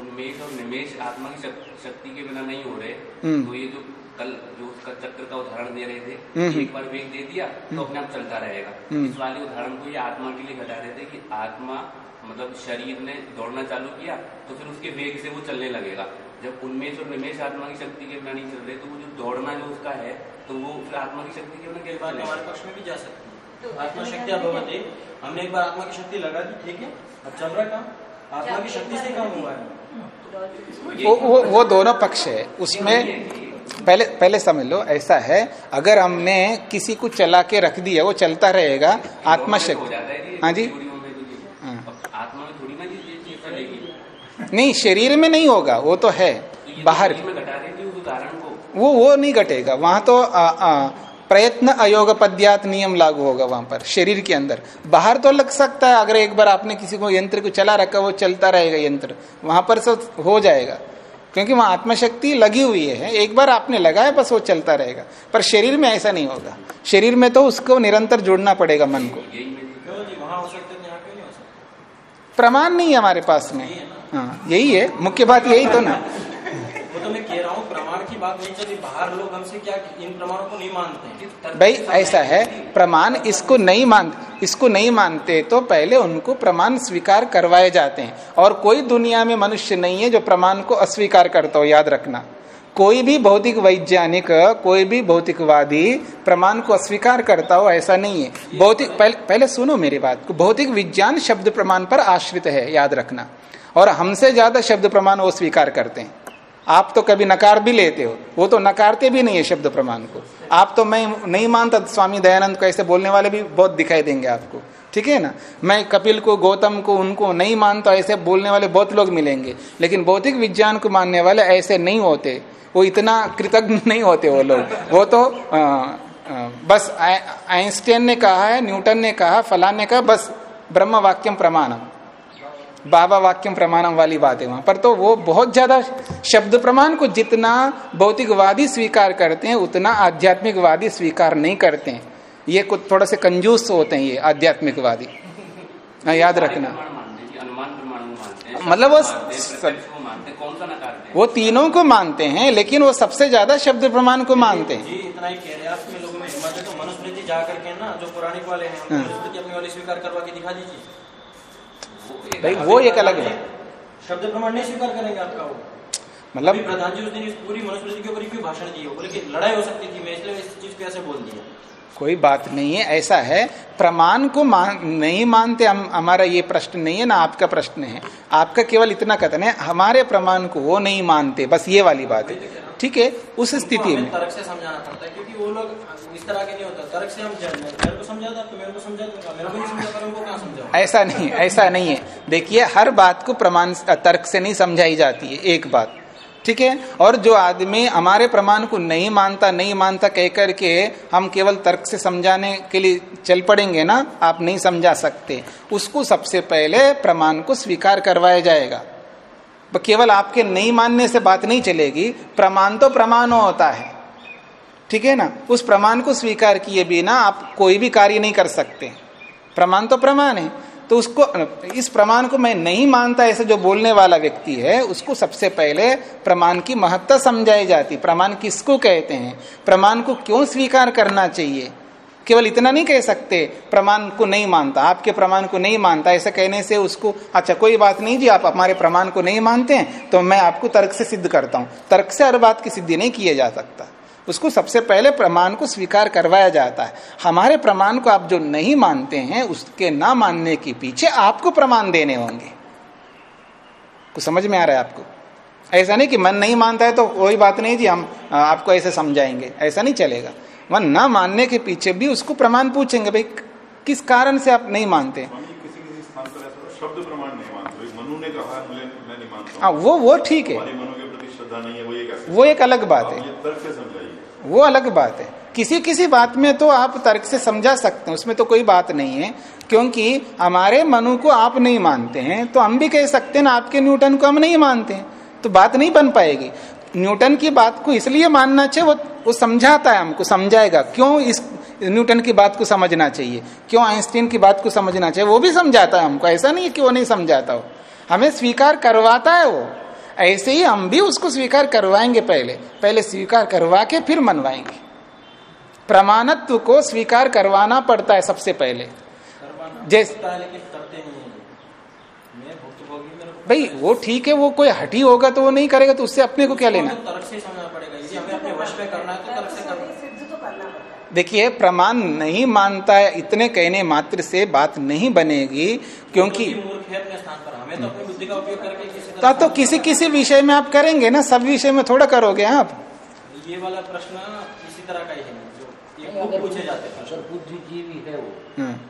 उन्मेष और निमेश आत्मा की शक- शक्ति के बिना नहीं हो रहे। हम्म। तो ये जो कल जो उसका चक्र का उदाहरण दे रहे थे हम्म। एक बार वेग दे दिया तो अपने आप चलता रहेगा। हम्म। इस वाले उदाहरण को ये आत्मा के लिए घटा रहे थे कि आत्मा मतलब शरीर ने दौड़ना चालू किया तो फिर उसके वेग से वो चलने लगेगा। जब उन्मेष और निमेश आत्मा की शक्ति के बिना नहीं चल रहे तो वो जो दौड़ना जो उसका है तो वो फिर आत्मा की शक्ति के बिना कैसे हमारे पक्ष में भी जा सकती तो है आत्मा शक्ति हमने एक बार आत्मा की शक्ति लगा दी ठीक है? अब चल रहा काम आत्मा की शक्ति से काम हुआ है? वो वो वो दोनों पक्ष है। उसमें पहले पहले समझ लो ऐसा है अगर हमने किसी को चला के रख दिया वो चलता रहेगा आत्मा शक्ति जाता है जी। हाँ। नहीं शरीर में नहीं होगा वो तो है बाहर। वो वो नहीं घटेगा वहाँ तो आ, आ, प्रयत्न अयोग पद्यात नियम लागू होगा वहाँ पर, शरीर के अंदर। बाहर तो लग सकता है, अगर एक बार आपने किसी को यंत्र को चला रखा वो चलता रहेगा यंत्र। वहाँ पर सब हो जाएगा। क्योंकि वहाँ आत्मशक्ति लगी हुई है, एक बार आपने लगाया, बस वो चलता रहेगा। पर शरीर में ऐसा नहीं होगा। शरीर में तो उसको निरंतर जोड़ना पड़ेगा मन को। प्रमाण नहीं है हमारे पास में। हाँ यही है। मुख्य बात यही तो ना वो तो मैं कह रहा हूँ प्रमाण की बात नहीं चली बाहर लोग हमसे क्या इन प्रमाणों को नहीं मानते भाई ऐसा है प्रमाण इसको नहीं मान इसको नहीं मानते तो पहले उनको प्रमाण स्वीकार करवाए जाते हैं। और कोई दुनिया में मनुष्य नहीं है जो प्रमाण को अस्वीकार करता हो याद रखना। कोई भी भौतिक वैज्ञानिक कोई भी भौतिकवादी प्रमाण को अस्वीकार करता हो ऐसा नहीं है। भौतिक पहले, पहले सुनो मेरी बात। को भौतिक विज्ञान शब्द प्रमाण पर आश्रित है याद रखना। और हमसे ज़्यादा शब्द प्रमाण वो स्वीकार करते हैं। आप तो कभी नकार भी लेते हो। वो तो नकारते भी नहीं है शब्द प्रमाण को। आप तो मैं नहीं मानता स्वामी दयानंद को ऐसे बोलने वाले भी बहुत दिखाई देंगे आपको। ठीक है ना? मैं कपिल को गौतम को उनको नहीं मानता ऐसे बोलने वाले बहुत लोग मिलेंगे। लेकिन भौतिक विज्ञान को मानने वाले ऐसे नहीं होते। वो इतना कृतज्ञ नहीं होते वो लोग। वो तो आ, आ, बस आइंस्टाइन ने कहा है न्यूटन ने कहा फलान ने कहा बस ब्रह्म वाक्यम प्रमाणम। बाबा वाक्यम प्रमाणम वाली बात है वहाँ। पर तो वो बहुत ज़्यादा शब्द प्रमाण को जितना भौतिकवादी स्वीकार करते हैं उतना आध्यात्मिकवादी स्वीकार नहीं करते हैं। ये कुछ थोड़ा से कंजूस होते हैं ये आध्यात्मिकवादी। हाँ, याद रखना। मतलब वो सब- प्रत्यक्ष को मानते कौन सा वो तीनों को मानते हैं लेकिन वो सबसे ज़्यादा शब्द प्रमाण को मानते हैं। जी इतना ही कह रहे हैं। आप में लोगों में हिम्मत है तो मनुस्मृति जा करके ना जो पौराणिक वाले हैं हाँ। मनुस्मृति अपनी वाली स्वीकार करवा के दिखा दीजिए। भाई वो एक अलग है। शब्द प्रमाण नहीं स्वीकार करेंगे आपका वो। मतलब प्रधान जी उस दिन इस पूरी मनुस्मृति के ऊपर क्यों भाषण दिए बोले कि लड़ाई हो सकती थी मैं इसलिए इस चीज़ को ऐसे बोल दिया। कोई बात नहीं है ऐसा है। प्रमाण को मान नहीं मानते हम हमारा ये प्रश्न नहीं है ना आपका प्रश्न है। आपका केवल इतना कथन है हमारे प्रमाण को वो नहीं मानते बस ये वाली बात है। ठीक है उस स्थिति में। तर्क से समझाना पड़ता है क्योंकि वो लोग इस तरह के नहीं होता तर्क से हम जन मेरे को समझाता तो मेरे को समझा दूँगा मेरे को नहीं समझा उनको कहाँ समझाऊँगा ऐसा नहीं ऐसा नहीं है। देखिए हर बात को प्रमाण तर्क से नहीं समझाई जाती है एक बात। ठीक है? और जो आदमी हमारे प्रमाण को नहीं मानता नहीं मानता कह करके हम केवल तर्क से समझाने के लिए चल पड़ेंगे ना आप नहीं समझा सकते। उसको सबसे पहले प्रमाण को स्वीकार करवाया जाएगा। केवल आपके नहीं मानने से बात नहीं चलेगी। प्रमाण तो प्रमाण होता है। ठीक है ना? उस प्रमाण को स्वीकार किए बिना आप कोई भी कार्य नहीं कर सकते। प्रमाण तो प्रमाण है। तो उसको, इस प्रमाण को मैं नहीं मानता ऐसे जो बोलने वाला व्यक्ति है, उसको सबसे पहले प्रमाण की महत्ता समझाई जाती। प्रमाण किसको कहते हैं? प्रमाण को क्यों स्वीकार करना चाहिए? केवल इतना नहीं कह सकते, प्रमाण को नहीं मानता, आपके प्रमाण को नहीं मानता, ऐसा कहने से उसको अच्छा कोई बात नहीं जी, आप हमारे प्रमाण को नहीं मानते हैं तो मैं आपको तर्क से सिद्ध करता हूँ। तर्क से हर बात की सिद्धि नहीं किया जा सकता। उसको सबसे पहले प्रमाण को स्वीकार करवाया जाता है। हमारे प्रमाण को आप जो नहीं मानते हैं, उसके ना मानने के पीछे आपको प्रमाण देने होंगे। कुछ समझ में आ रहा है आपको? ऐसा नहीं कि मन नहीं मानता है तो कोई बात नहीं जी, हम, आपको ऐसे समझाएँगे। ऐसा नहीं चलेगा। मन ना मानने के पीछे भी उसको प्रमाण पूछेंगे भाई किस कारण से आप नहीं मानते? होता है, शब्द प्रमाण नहीं मानते। मनु ने कहा मैं मैं नहीं मानता हाँ। वो वो ठीक है। वो एक अलग बात है। वो अलग बात है। किसी किसी बात में तो आप तर्क से समझा सकते हैं उसमें तो कोई बात नहीं है क्योंकि हमारे मनु को आप नहीं मानते हैं तो हम भी कह सकते हैं ना आपके न्यूटन को हम नहीं मानते हैं तो बात नहीं बन पाएगी। न्यूटन की बात को इसलिए मानना चाहिए वो वो समझाता है हमको समझाएगा। क्यों इस न्यूटन की बात को समझना चाहिए? क्यों आइंस्टीन की बात को समझना चाहिए? वो भी समझाता है हमको। ऐसा नहीं है कि वो नहीं समझाता हो। हमें स्वीकार करवाता है वो। ऐसे ही हम भी उसको स्वीकार करवाएँगे पहले। पहले स्वीकार करवा के फिर मनवाएँगे। प्रमाणत्व को स्वीकार करवाना पड़ता है सबसे पहले। जैस- होता है लेकिन करते नहीं है मैं भुक्तभोगी मेरे को भाई वो ठीक है वो कोई हटी होगा तो वो नहीं करेगा तो उससे अपने को क्या लेना? उसको तर्क से ही समझना पड़ेगा यदि हमें अपने वश पे करना है तो तर्क से करना। सिद्ध तो करना पड़ता है देखिए प्रमाण नहीं मानता है इतने कहने मात्र से बात नहीं बनेगी क्योंकि है तो का उपयोग करके किसी तो, तो किसी किसी विषय में आप करेंगे ना सब विषय में थोड़ा करोगे आप। ये वाला प्रश्न इसी तरह का ही है जो ये पूछे जाते हैं। बुद्धिजीवी है वो हम्म। बुद्धिजीवी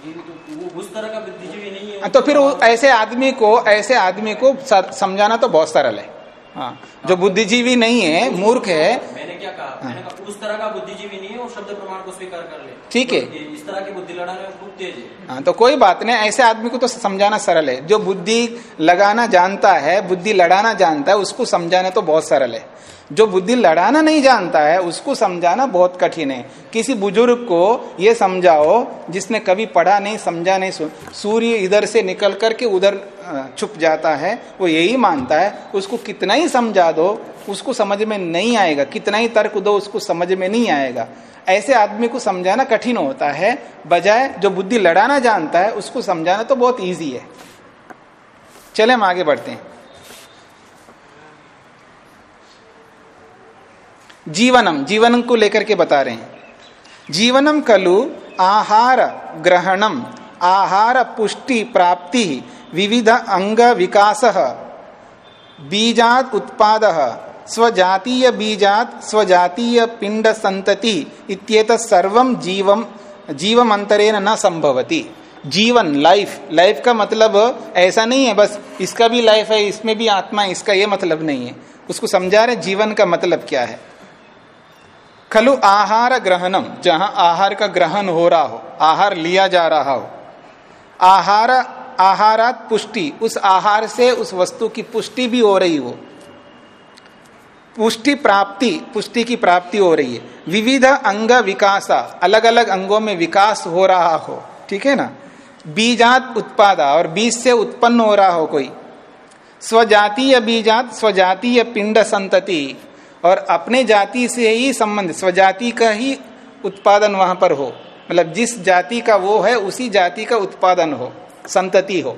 तो वो उस तरह का बुद्धिजीवी नहीं है तो फिर ऐसे आदमी को ऐसे आदमी को समझाना तो बहुत सरल है। हाँ जो बुद्धिजीवी नहीं है मूर्ख है। मैंने क्या कहा? हाँ। मैंने कहा उस तरह का बुद्धिजीवी नहीं है वो शब्द प्रमाण को स्वीकार कर ले। ठीक है। तो इस तरह की बुद्धि लड़ाने में खूब तेज है। हाँ तो कोई बात नहीं ऐसे आदमी को तो समझाना सरल है। जो बुद्धि लगाना जानता है बुद्धि लड़ाना जानता है उसको समझाना तो बहुत सरल है। जो बुद्धि लड़ाना नहीं जानता है, उसको समझाना बहुत कठिन है। किसी बुज़ुर्ग को ये समझाओ, जिसने कभी पढ़ा नहीं, समझा नहीं सूर्य इधर से निकल करके उधर छुप जाता है, वो यही मानता है, उसको कितना ही समझा दो, उसको समझ में नहीं आएगा। कितना ही तर्क दो, उसको समझ में नहीं आएगा। ऐसे आदमी को समझाना कठिन होता है, बजाय जो बुद्धि लड़ाना जानता है, उसको समझाना तो बहुत ईजी है। चले हम आगे बढ़ते हैं। जीवनम जीवन को लेकर के बता रहे हैं। जीवनम कलु आहार ग्रहणम, आहार पुष्टि प्राप्ति, विविध अंग विकास, बीजात उत्पाद, स्वजातीय बीजात स्वजातीय पिंड संतति इत्येत सर्वम जीवम जीवमंतरेण न संभवती जीवन लाइफ लाइफ का मतलब ऐसा नहीं है, बस इसका भी लाइफ है, इसमें भी आत्मा है, इसका ये मतलब नहीं है। उसको समझा रहे जीवन का मतलब क्या है? खलु आहार ग्रहणम, जहाँ आहार का ग्रहण हो रहा हो, आहार लिया जा रहा हो। आहार, आहारात पुष्टि, उस आहार से उस वस्तु की पुष्टि भी हो रही हो। पुष्टि प्राप्ति, पुष्टि की प्राप्ति हो रही है। विविध अंग विकास अलग अलग अंगों में विकास हो रहा हो, ठीक है ना? बीजात उत्पादा, और बीज से उत्पन्न हो रहा हो कोई। स्वजातीय बीजात, स्वजातीय पिंड संतति और अपने जाति से ही संबंध, स्वजाति का ही उत्पादन वहाँ पर हो। मतलब जिस जाति का वो है, उसी जाति का उत्पादन हो, संतति हो।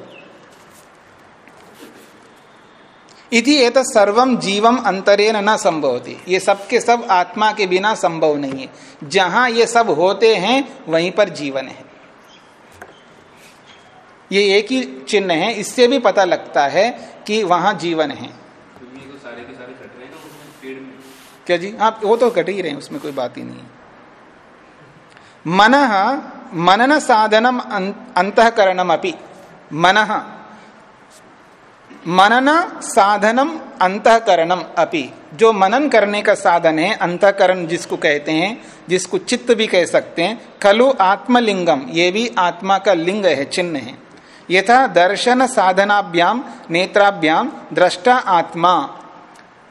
इति एत सर्वम जीवम अंतरेण न संभवती। ये सब के सब आत्मा के बिना संभव नहीं है। जहाँ ये सब होते हैं, वहीं पर जीवन है। ये एक ही चिन्ह है। इससे भी पता लगता है कि वहाँ जीवन है तो ये तो सारे के सारे कट रहे हैं ना उसमें पेड़ में क्या जी? आप, वो तो कट ही रहे उसमें कोई बात ही नहीं मन, मनन साधनम अंतकरणम अपि मन, मनन साधनम अंतकरणम अपि। जो मनन करने का साधन है, अंतकरण जिसको कहते हैं, जिसको चित्त भी कह सकते हैं, खलु आत्मलिंगम, ये भी आत्मा का लिंग है, चिन्ह है। यथा दर्शन साधनाभ्याम, नेत्राभ्याम, दृष्टा आत्मा।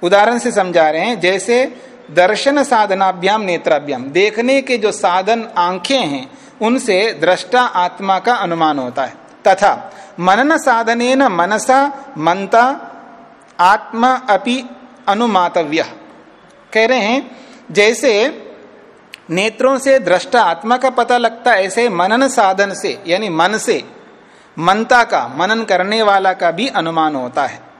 उदाहरण से समझा रहे हैं, जैसे दर्शन साधनाभ्याम, नेत्राभ्याम। देखने के जो साधन आँखें हैं, उनसे दृष्टा आत्मा का अनुमान होता है। तथा मनन साधने न मनसा मनता आत्मा अपि अनुमातव्य। कह रहे हैं, जैसे नेत्रों से दृष्टा आत्मा का पता लगता है, ऐसे मनन साधन से, यानी मन से मनता का, मनन करने वाला का भी अनुमान होता है।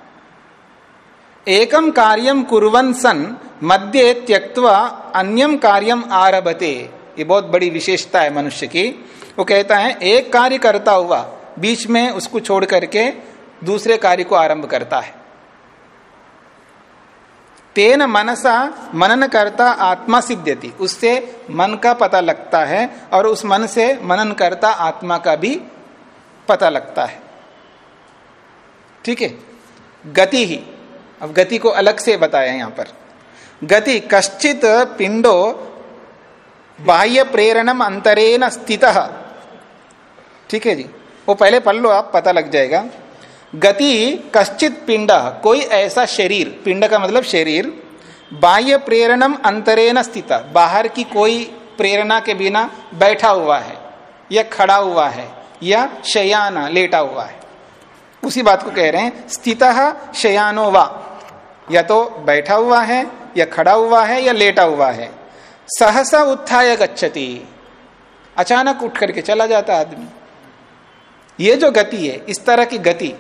एकम कार्यम कुरवन सन मध्य त्यक्वा अन्यम कार्यम आरभते। ये बहुत बड़ी विशेषता है मनुष्य की। वो कहता है, एक कार्य करता हुआ बीच में उसको छोड़ करके दूसरे कार्य को आरंभ करता है। तेन मनसा मनन करता आत्मा सिद्ध्यति। उससे मन का पता लगता है और उस मन से मनन करता आत्मा का भी पता लगता है। ठीक है? गति ही। अब गति को अलग से बताया यहाँ पर। गति कश्चित पिंडो बाह्य प्रेरणम अंतरेण स्थित। ठीक है जी? वो पहले पढ़ लो, आप पता लग जाएगा। गति कश्चित पिंड, कोई ऐसा शरीर, पिंड का मतलब शरीर, बाह्य प्रेरणम अंतरेण स्थित। बाहर की कोई प्रेरणा के बिना बैठा हुआ है, या खड़ा हुआ है, या शयाना, लेटा हुआ है। उसी बात को कह रहे हैं, स्थित शयानो वा। या तो बैठा हुआ है, या खड़ा हुआ है, या लेटा हुआ है। सहसा उत्थाय गच्छति। अचानक उठ करके चला जाता आदमी। ये जो गति है, इस तरह की गति।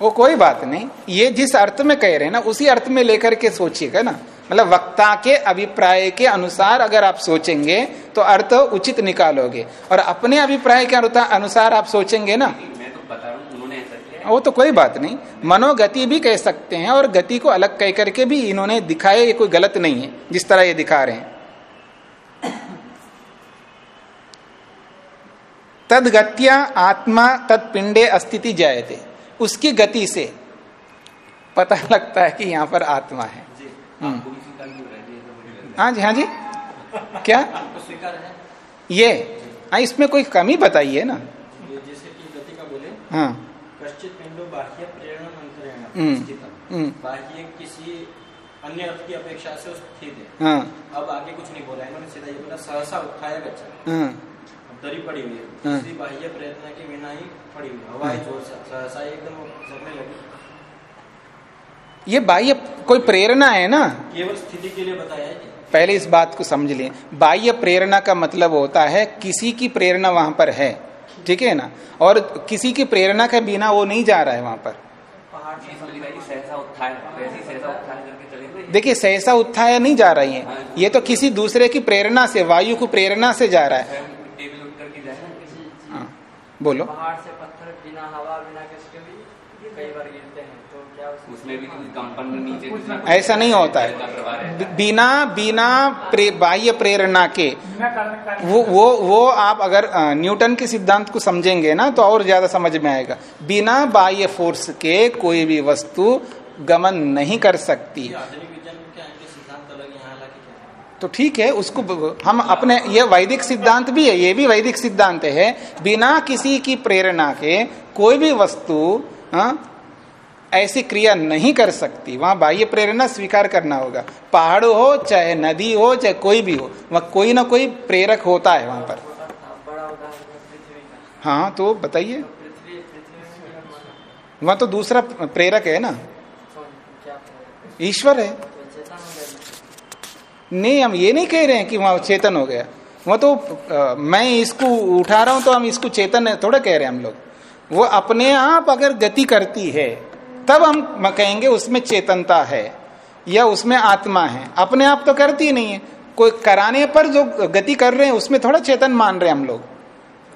वो कोई बात नहीं। ये जिस अर्थ में कह रहे हैं ना, उसी अर्थ में लेकर के सोचिएगा ना। मतलब वक्ता के अभिप्राय के अनुसार अगर आप सोचेंगे तो अर्थ उचित निकालोगे। और अपने अभिप्राय के अनुसार आप सोचेंगे ना। तो वो तो कोई बात नहीं। मनोगति भी कह सकते हैं और गति को अलग कह करके भी इन्होंने दिखाया ये कोई गलत नहीं है जिस तरह ये दिखा रहे हैं। तदगत्या आत्मा तत्पिंडे अस्थिति जायते। उसकी गति से पता लगता है कि यहाँ पर आत्मा है। है। हाँ जी हाँ जी। क्या? तो स्वीकार है? ये। हाँ इसमें कोई कमी बताइए ना। जैसे कि गति का बोले हाँ। कश्चित पिंडो बाह्य प्रेरणा हम्म, अंतरेण हम्म, बाह्य किसी अन्य अर्थ की अपेक्षा से स्थित है। हाँ। अब आगे कुछ नहीं बोला इन्होंने सीधा ये बोला सहसा उत्थाय गच्छा। हाँ। दरी पड़ी हुई है। हाँ। बाह्य प्रयत्न के बिना ही पड़ी हुई है। हवा ही। ज़ोर से सहसा एकदम जमने लगी। ये बाह्य कोई प्रेरणा है ना? केवल स्थिति के लिए बताया है पहले इस बात को समझ लें। बाह्य प्रेरणा का मतलब होता है किसी की प्रेरणा वहाँ पर है। ठीक है ना? और किसी की प्रेरणा के बिना वो नहीं जा रहा है वहाँ पर। है है। देखिए सहसा उत्थाय नहीं जा रही है। ये तो किसी दूसरे की प्रेरणा से वायु को प्रेरणा से जा रहा है। हाँ, बोलो। पहाड़ से पत्थर बिना हवा बिना कई बार गिरते हैं तो क्या उसमें भी कंपन नीचे ऐसा नहीं होता है। बिना बिना प्रे, बाह्य प्रेरणा के। वो वो वो आप अगर न्यूटन के सिद्धांत को समझेंगे ना तो और ज़्यादा समझ में आएगा। बिना बाह्य फोर्स के कोई भी वस्तु गमन नहीं कर सकती। ये आधुनिक विज्ञान में क्या कि सिद्धांत अलग यहाँ हालाँकि क्या तो ठीक है उसको हम अपने ये वैदिक सिद्धांत भी है ये भी वैदिक सिद्धांत है। बिना किसी की प्रेरणा के कोई भी वस्तु हाँ, ऐसी क्रिया नहीं कर सकती। वहाँ बाह्य प्रेरणा स्वीकार करना होगा। पहाड़ हो चाहे नदी हो चाहे कोई भी हो वहाँ कोई ना कोई प्रेरक होता है वहाँ पर। है तो बताइए। वहाँ तो दूसरा प्रेरक है ना? ईश्वर है। नहीं हम ये नहीं कह रहे हैं कि वहाँ चेतन हो गया। वह तो अ, मैं इसको उठा रहा हूँ तो हम इसको चेतन थोड़ा कह रहे हैं हम लोग। वो अपने आप अगर गति करती है तब हम कहेंगे उसमें चेतनता है या उसमें आत्मा है। अपने आप तो करती नहीं है। कोई कराने पर जो गति कर रहे हैं उसमें थोड़ा चेतन मान रहे हैं हम लोग।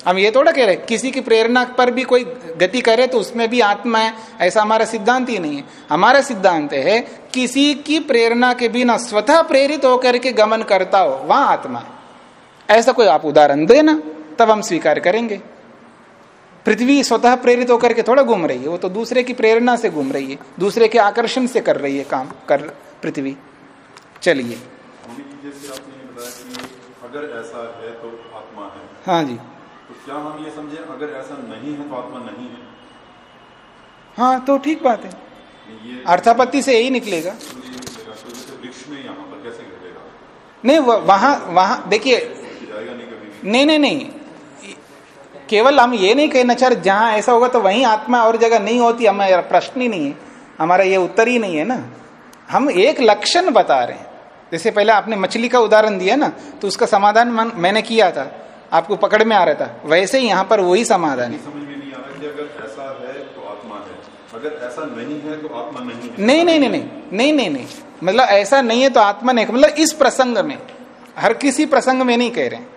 हम ये थोड़ा कह रहे हैं, किसी की प्रेरणा पर भी कोई गति करे तो उसमें भी आत्मा है ऐसा हमारा सिद्धांत ही नहीं है। हमारा सिद्धांत है किसी की प्रेरणा के बिना स्वतः प्रेरित होकर के गमन करता हो वहाँ आत्मा है। ऐसा कोई आप उदाहरण देना तब हम स्वीकार करेंगे। पृथ्वी स्वतः प्रेरित होकर के थोड़ा घूम रही है वो तो दूसरे की प्रेरणा से घूम रही है दूसरे के आकर्षण से कर रही है काम कर पृथ्वी। चलिए। स्वामी जी जैसे आपने ये बताया कि अगर ऐसा है तो आत्मा है। हाँ जी। तो क्या हम ये समझे अगर ऐसा नहीं है तो आत्मा नहीं है? हाँ तो ठीक बात है। अर्थापत्ति से यही निकलेगा। तो। तो जैसे वृक्ष में यहाँ पर कैसे घटेगा? नहीं वह- वहाँ देखिए नहीं नहीं नहीं। केवल हम ये नहीं कहना चाह रहे जहाँ ऐसा होगा तो वहीं आत्मा और जगह नहीं होती हमारा प्रश्न ही नहीं है। हमारा ये उत्तर ही नहीं है ना। हम एक लक्षण बता रहे हैं। जैसे पहले आपने मछली का उदाहरण दिया ना तो उसका समाधान मन- किया था। आपको पकड़ में आ रहा था। वैसे ही यहाँ पर वही समाधान है। नहीं है तो है। नहीं नहीं है। नहीं नहीं नहीं नहीं नहीं नहीं नहीं। मतलब ऐसा नहीं है तो आत्मा नहीं मतलब इस प्रसंग में हर किसी प्रसंग में नहीं कह रहे हैं।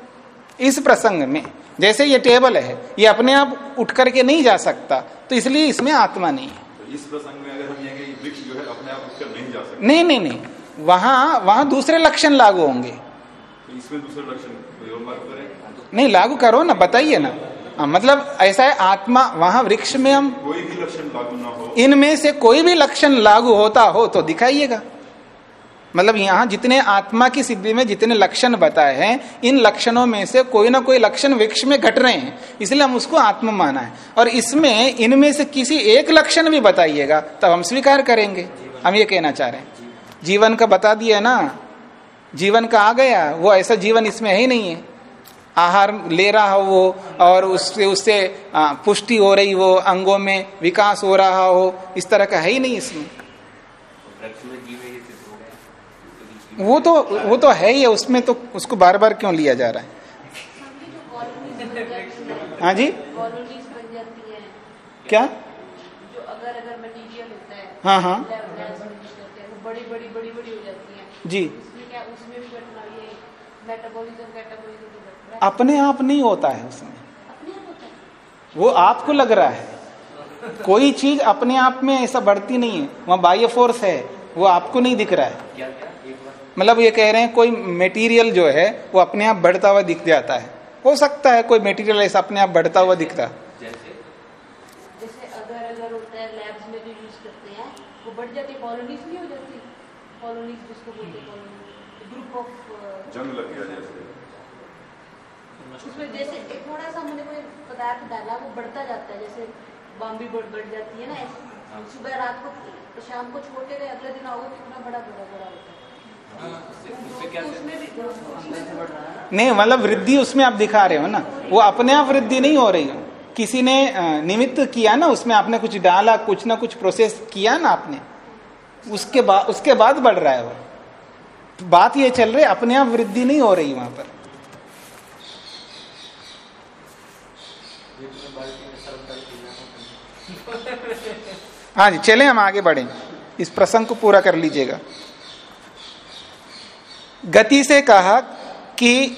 इस प्रसंग में। जैसे ये टेबल है ये अपने आप उठ करके नहीं जा सकता तो इसलिए इसमें आत्मा नहीं है। तो इस प्रसंग में अगर हम ये कि वृक्ष जो है अपने आप उठकर नहीं जा सकता। नहीं नहीं नहीं। वहाँ वहाँ दूसरे लक्षण लागू होंगे। तो इसमें दूसरे लक्षण नहीं लागू करो ना बताइए ना। हाँ, मतलब ऐसा है आत्मा वहाँ वृक्ष में हम कोई भी लक्षण लागू ना हो। इनमें से कोई भी लक्षण लागू होता हो तो दिखाइएगा। मतलब यहाँ जितने आत्मा की सिद्धि में जितने लक्षण बताए हैं, इन लक्षणों में से कोई ना कोई लक्षण वृक्ष में घट रहे हैं। इसलिए हम उसको आत्मा माना है। और इसमें, इनमें से किसी एक लक्षण भी बताइएगा, तब हम स्वीकार करेंगे। हम ये कहना चाह रहे हैं। जीवन का बता दिया ना, जीवन का आ गया, वो ऐसा जीवन इसमें है ही नहीं है। आहार ले रहा हो वो, और उससे उससे पुष्टि हो रही हो अंगों में विकास हो रहा हो, इस तरह का है ही नहीं इसमें वृक्ष में जीव है ये सिद्ध हो गया क्योंकि वो तो वो तो है ही है, उसमें तो उसको बार बार क्यों लिया जा रहा है? हैं जी? क्या? जो अगर अगर मटीरियल होता है हाँ। हाँ बड़ी बड़ी बड़ी बड़ी हो जाती हैं जी। अपने आप नहीं होता है उसमें। होता वो आपको लग रहा है। कोई चीज़ अपने आप में ऐसा बढ़ती नहीं है। वहाँ बाह्य फोर्स है। वो आपको नहीं दिख रहा है। क्या क्या? मतलब ये कह रहे हैं कोई मटेरियल जो है वो अपने आप बढ़ता हुआ दिख जाता है। हो सकता है कोई मेटीरियल ऐसा अपने आप बढ़ता हुआ दिखता। जैसे? जैसे अगर अगर होता है लैब्स में जो यूज़ करते हैं वो बढ़ जाती है कॉलोनीज नहीं हो जाती? कॉलोनीज जिसको बोलते हैं कॉलोनी ग्रुप ऑफ़ जंग लग गया जैसे। उसमें जैसे एक थोड़ा सा मैंने कोई पदार्थ डाला वो बढ़ता जाता है। जैसे बाम्बी बढ़ बढ़ जाती है ना ऐसे। सुबह रात को शाम को छोटे गए अगले दिन आओगे कितना बड़ा बड़ा बड़ा होता है। नहीं मतलब वृद्धि उसमें आप दिखा रहे हो ना। वो अपने आप वृद्धि नहीं हो रही किसी ने निमित्त किया ना, उसमें आपने कुछ डाला, कुछ ना कुछ प्रोसेस किया ना आपने, उसके बाद उसके बाद बढ़ रहा है वो। बात ये चल रही अपने आप वृद्धि नहीं हो रही वहाँ पर। हाँ जी, चले, हम आगे बढ़े। इस प्रसंग को पूरा कर लीजिएगा। गति से कहा कि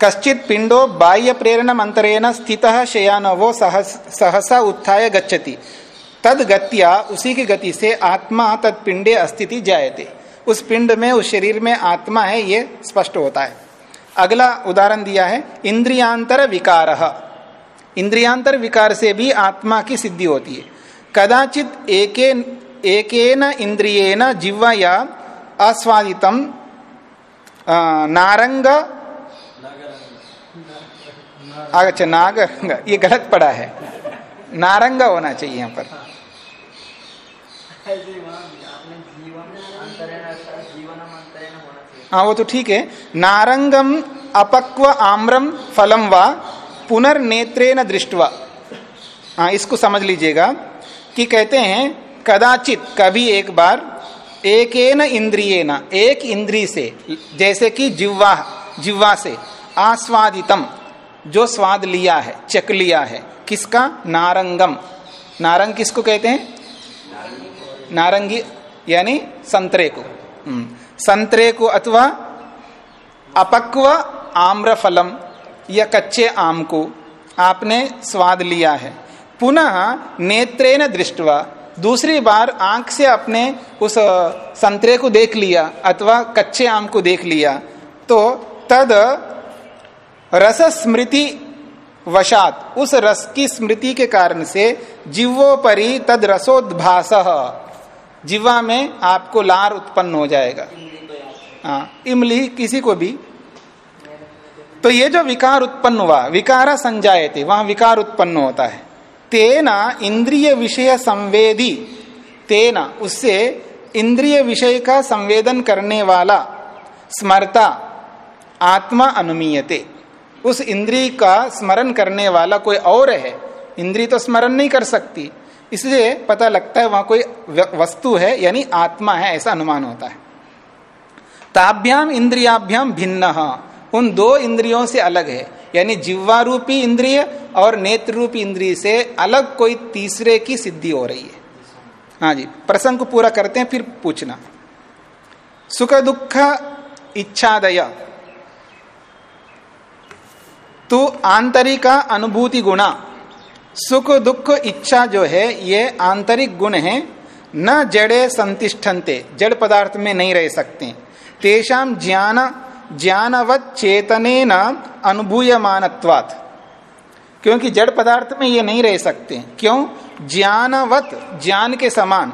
कश्चित पिंडो बाह्य प्रेरण मंत्रेण स्थित शयानवो सहस, सहसा उत्थाय गच्छति। तद गत्या उसी की गति से आत्मा तद पिंडे अस्थिति जायते। उस पिंड में उस शरीर में आत्मा है ये स्पष्ट होता है। अगला उदाहरण दिया है इंद्रियांतर विकार। इंद्रियांतर विकार से भी आत्मा की सिद्धि होती है। कदाचित एके एकेन इंद्रियेन जिह्वया आस्वादितम अ, नारंग अच्छा नागरंग ये गलत पड़ा है। नारंग होना चाहिए यहाँ पर। ही वो तो ठीक है। नारंगम अपक्व आम्रम फलम वा पुनर्नेत्रेन दृष्टवा। हाँ इसको समझ लीजिएगा कि कहते हैं कदाचित कभी एक बार एकेन इंद्रियेन एक इंद्री से जैसे कि जिह्वा जिह्वा से आस्वादितम जो स्वाद लिया है चक लिया है किसका? नारंगम। नारंग किसको कहते हैं? नारंगी यानी संतरे को। हम्म, संतरे को अथवा अपक्व आम्र फलम या कच्चे आम को आपने स्वाद लिया है। पुनः नेत्रेन दृष्टवा दूसरी बार आँख से अपने उस संतरे को देख लिया अथवा कच्चे आम को देख लिया तो तद रस स्मृति वशात, उस रस की स्मृति के कारण से जीवोपरि तद रसोद्भास, जीवा में आपको लार उत्पन्न हो जाएगा। हाँ इमली किसी को भी। तो ये जो विकार उत्पन्न हुआ, विकारा संजायते, वहाँ विकार उत्पन्न होता है। तेना इंद्रिय विषय संवेदी तेना, उससे इंद्रिय विषय का संवेदन करने वाला, स्मरता, आत्मा अनुमीयते। उस इंद्रिय का स्मरण करने वाला कोई और है। इंद्रिय तो स्मरण नहीं कर सकती। इसलिए पता लगता है वहाँ कोई वस्तु है, यानी आत्मा है, ऐसा अनुमान होता है। ताभ्याम इंद्रियाभ्याम भिन्न। उन दो इंद्रियों से अलग है। यानी जिह्वा रूपी इंद्रिय और नेत्र रूपी इंद्रिय से अलग कोई तीसरे की सिद्धि हो रही है। हाँ जी, प्रसंग को पूरा करते हैं, फिर पूछना। सुख दुख इच्छादय। तो आंतरिका अनुभूति गुणा। सुख दुख इच्छा जो है, ये आंतरिक गुण है, न जड़े संतिष्ठन्ते, जड़ पदार्थ में नहीं रह सकते। तेषाम ज्ञान ज्ञानवत चेतने न अनुभूयमानत्वात्। क्योंकि जड़ पदार्थ में ये नहीं रह सकते। क्यों? ज्ञानवत, ज्ञान के समान।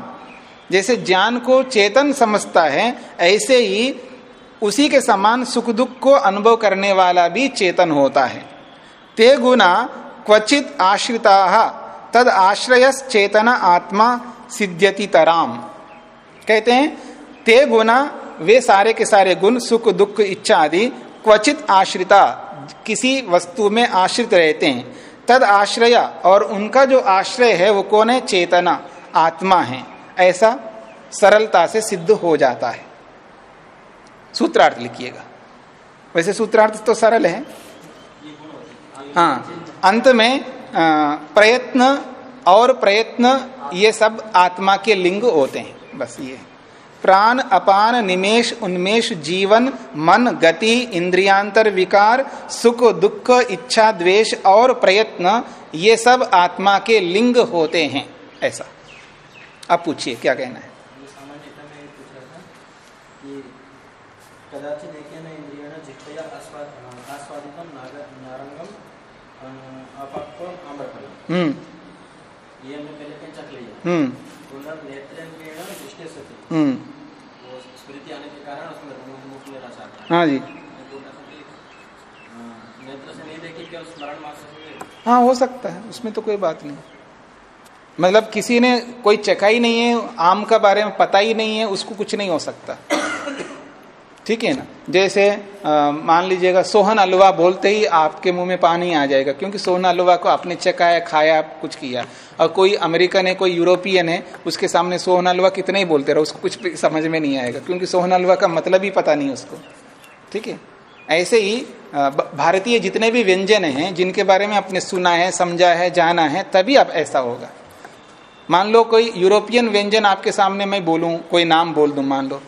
जैसे ज्ञान को चेतन समझता है, ऐसे ही उसी के समान सुख दुख को अनुभव करने वाला भी चेतन होता है। ते गुना क्वचित आश्रिता, तद आश्रय चेतन आत्मा सिद्ध्यति तराम। कहते हैं, ते गुना वे सारे के सारे गुण, सुख, दुख, इच्छा आदि क्वचित आश्रिता किसी वस्तु में आश्रित रहते हैं। तद आश्रय और उनका जो आश्रय है वो कौन है? चेतना, आत्मा है। ऐसा सरलता से सिद्ध हो जाता है। सूत्रार्थ लिखिएगा। वैसे सूत्रार्थ तो सरल है। हाँ अंत में प्रयत्न और प्रयत्न ये सब आत्मा के लिंग होते हैं। बस ये प्राण अपान निमेश उन्मेष जीवन मन गति इंद्रियांतर विकार सुख दुख इच्छा द्वेष और प्रयत्न ये सब आत्मा के लिंग होते हैं। ऐसा। अब पूछिए क्या कहना है? ये पहले हम्म। लिया। हम्म। है जी। हाँ, हाँ सकता है उसमें तो कोई बात नहीं। मतलब किसी ने कोई चखा ही नहीं है आम का बारे में पता ही नहीं है उसको कुछ नहीं हो सकता। ठीक है ना? जैसे अ, मान लीजिएगा सोहन अलवा बोलते ही आपके मुँह में पानी आ जाएगा क्योंकि सोहन अलवा को आपने चखाया खाया कुछ किया। और कोई अमेरिकन है कोई यूरोपियन है उसके सामने सोहन अलवा कितने ही बोलते रहो उसको कुछ समझ में नहीं आएगा क्योंकि सोहन अलवा का मतलब ही पता नहीं उसको। ठीक है? ऐसे ही भारतीय जितने भी व्यंजन हैं, जिनके बारे में आपने सुना है, समझा है, जाना है, तभी आप ऐसा होगा। मान लो कोई यूरोपियन व्यंजन आपके सामने मैं बोलूँ, कोई नाम बोल दूँ मान लो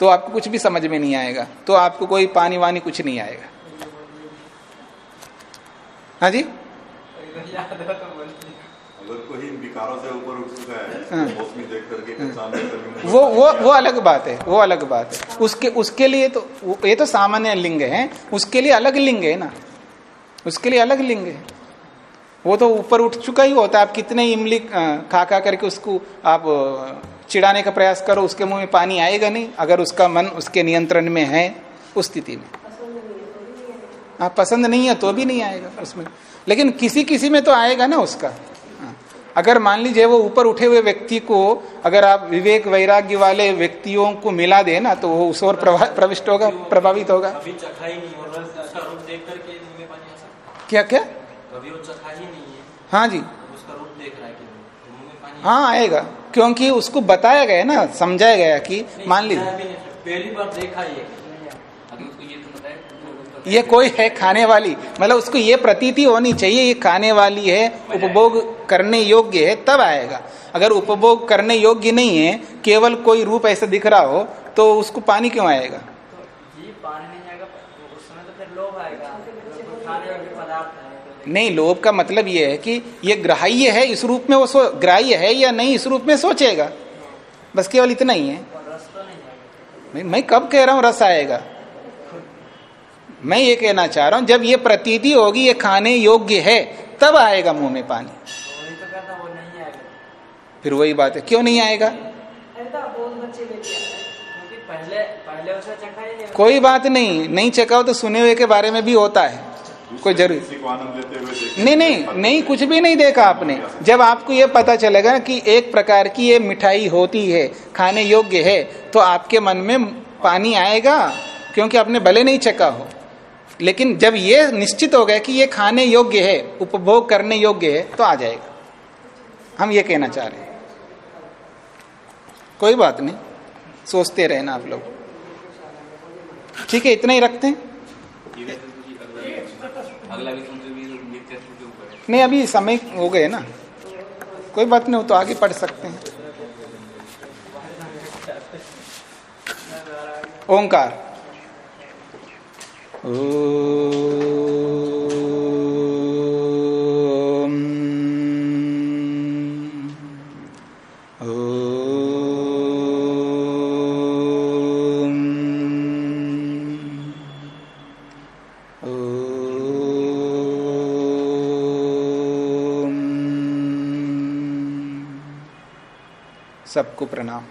तो आपको कुछ भी समझ में नहीं आएगा तो आपको कोई पानी वानी कुछ नहीं आएगा। हाँ जी? अगर कोई विकारों से ऊपर उठ चुका हाँ। है। देख करके वो वो वो अलग बात है वो अलग बात है। उसके उसके लिए तो ये तो सामान्य लिंग है उसके लिए अलग लिंग है ना। उसके लिए अलग लिंग है। वो तो ऊपर उठ चुका ही होता है। आप कितने इमली खा खा करके उसको आप चिढ़ाने का प्रयास करो उसके मुँह में पानी आएगा नहीं अगर उसका मन उसके नियंत्रण में है उस स्थिति में। हाँ पसंद नहीं है तो भी नहीं आएगा उसमें। लेकिन किसी किसी में तो आएगा ना उसका। अगर मान लीजिए वो ऊपर उठे हुए व्यक्ति को अगर आप विवेक वैराग्य वाले व्यक्तियों को मिला दे ना तो वो उस ओर प्रविष्ट होगा प्रभावित होगा। कभी चखा नहीं और रस उसका रूप देख करके मुँह में पानी आ सकता क्या क्या? है। ही है। हाँ जी। है तो हाँ। आएगा। क्योंकि उसको बताया गया ना समझाया गया कि मान लीजिए पहली बार देखा ये। तो ये कोई है खाने वाली? मतलब उसको ये प्रतीति होनी चाहिए ये खाने वाली है उपभोग करने योग्य है तब आएगा। अगर उपभोग करने योग्य नहीं है केवल कोई रूप ऐसा दिख रहा हो तो उसको पानी क्यों आएगा? तो नहीं लोभ का मतलब यह है कि ये ग्राह्य है इस रूप में वो सो ग्राह्य है या नहीं इस रूप में सोचेगा। बस केवल इतना ही है। तो मैं, मैं कब कह रहा हूँ रस आएगा? मैं ये कहना चाह रहा हूँ जब ये प्रतीति होगी ये खाने योग्य है तब आएगा मुँह में पानी तो वही तो कहता वो नहीं आएगा फिर वही बात है। क्यों नहीं आएगा? पहले पहले उसे चखा ही नहीं कोई बात नहीं। नहीं चकाओ तो सुने हुए के बारे में भी होता है। कोई ज़रूरी। नहीं नहीं नहीं कुछ भी नहीं देखा आपने। जब आपको ये पता चलेगा कि एक प्रकार की ये मिठाई होती है खाने योग्य है तो आपके मन में पानी आएगा क्योंकि आपने भले नहीं चका हो। लेकिन जब ये निश्चित हो गया कि ये खाने योग्य है उपभोग करने योग्य है तो आ जाएगा। हम ये कहना चाह रहे हैं। कोई बात नहीं, सोचते रहना आप लोग। ठीक है, इतना ही रखते हैं। नहीं, अभी समय हो गए ना। कोई बात नहीं हो तो आगे पढ़ सकते हैं। ओंकार। ओम सबको प्रणाम।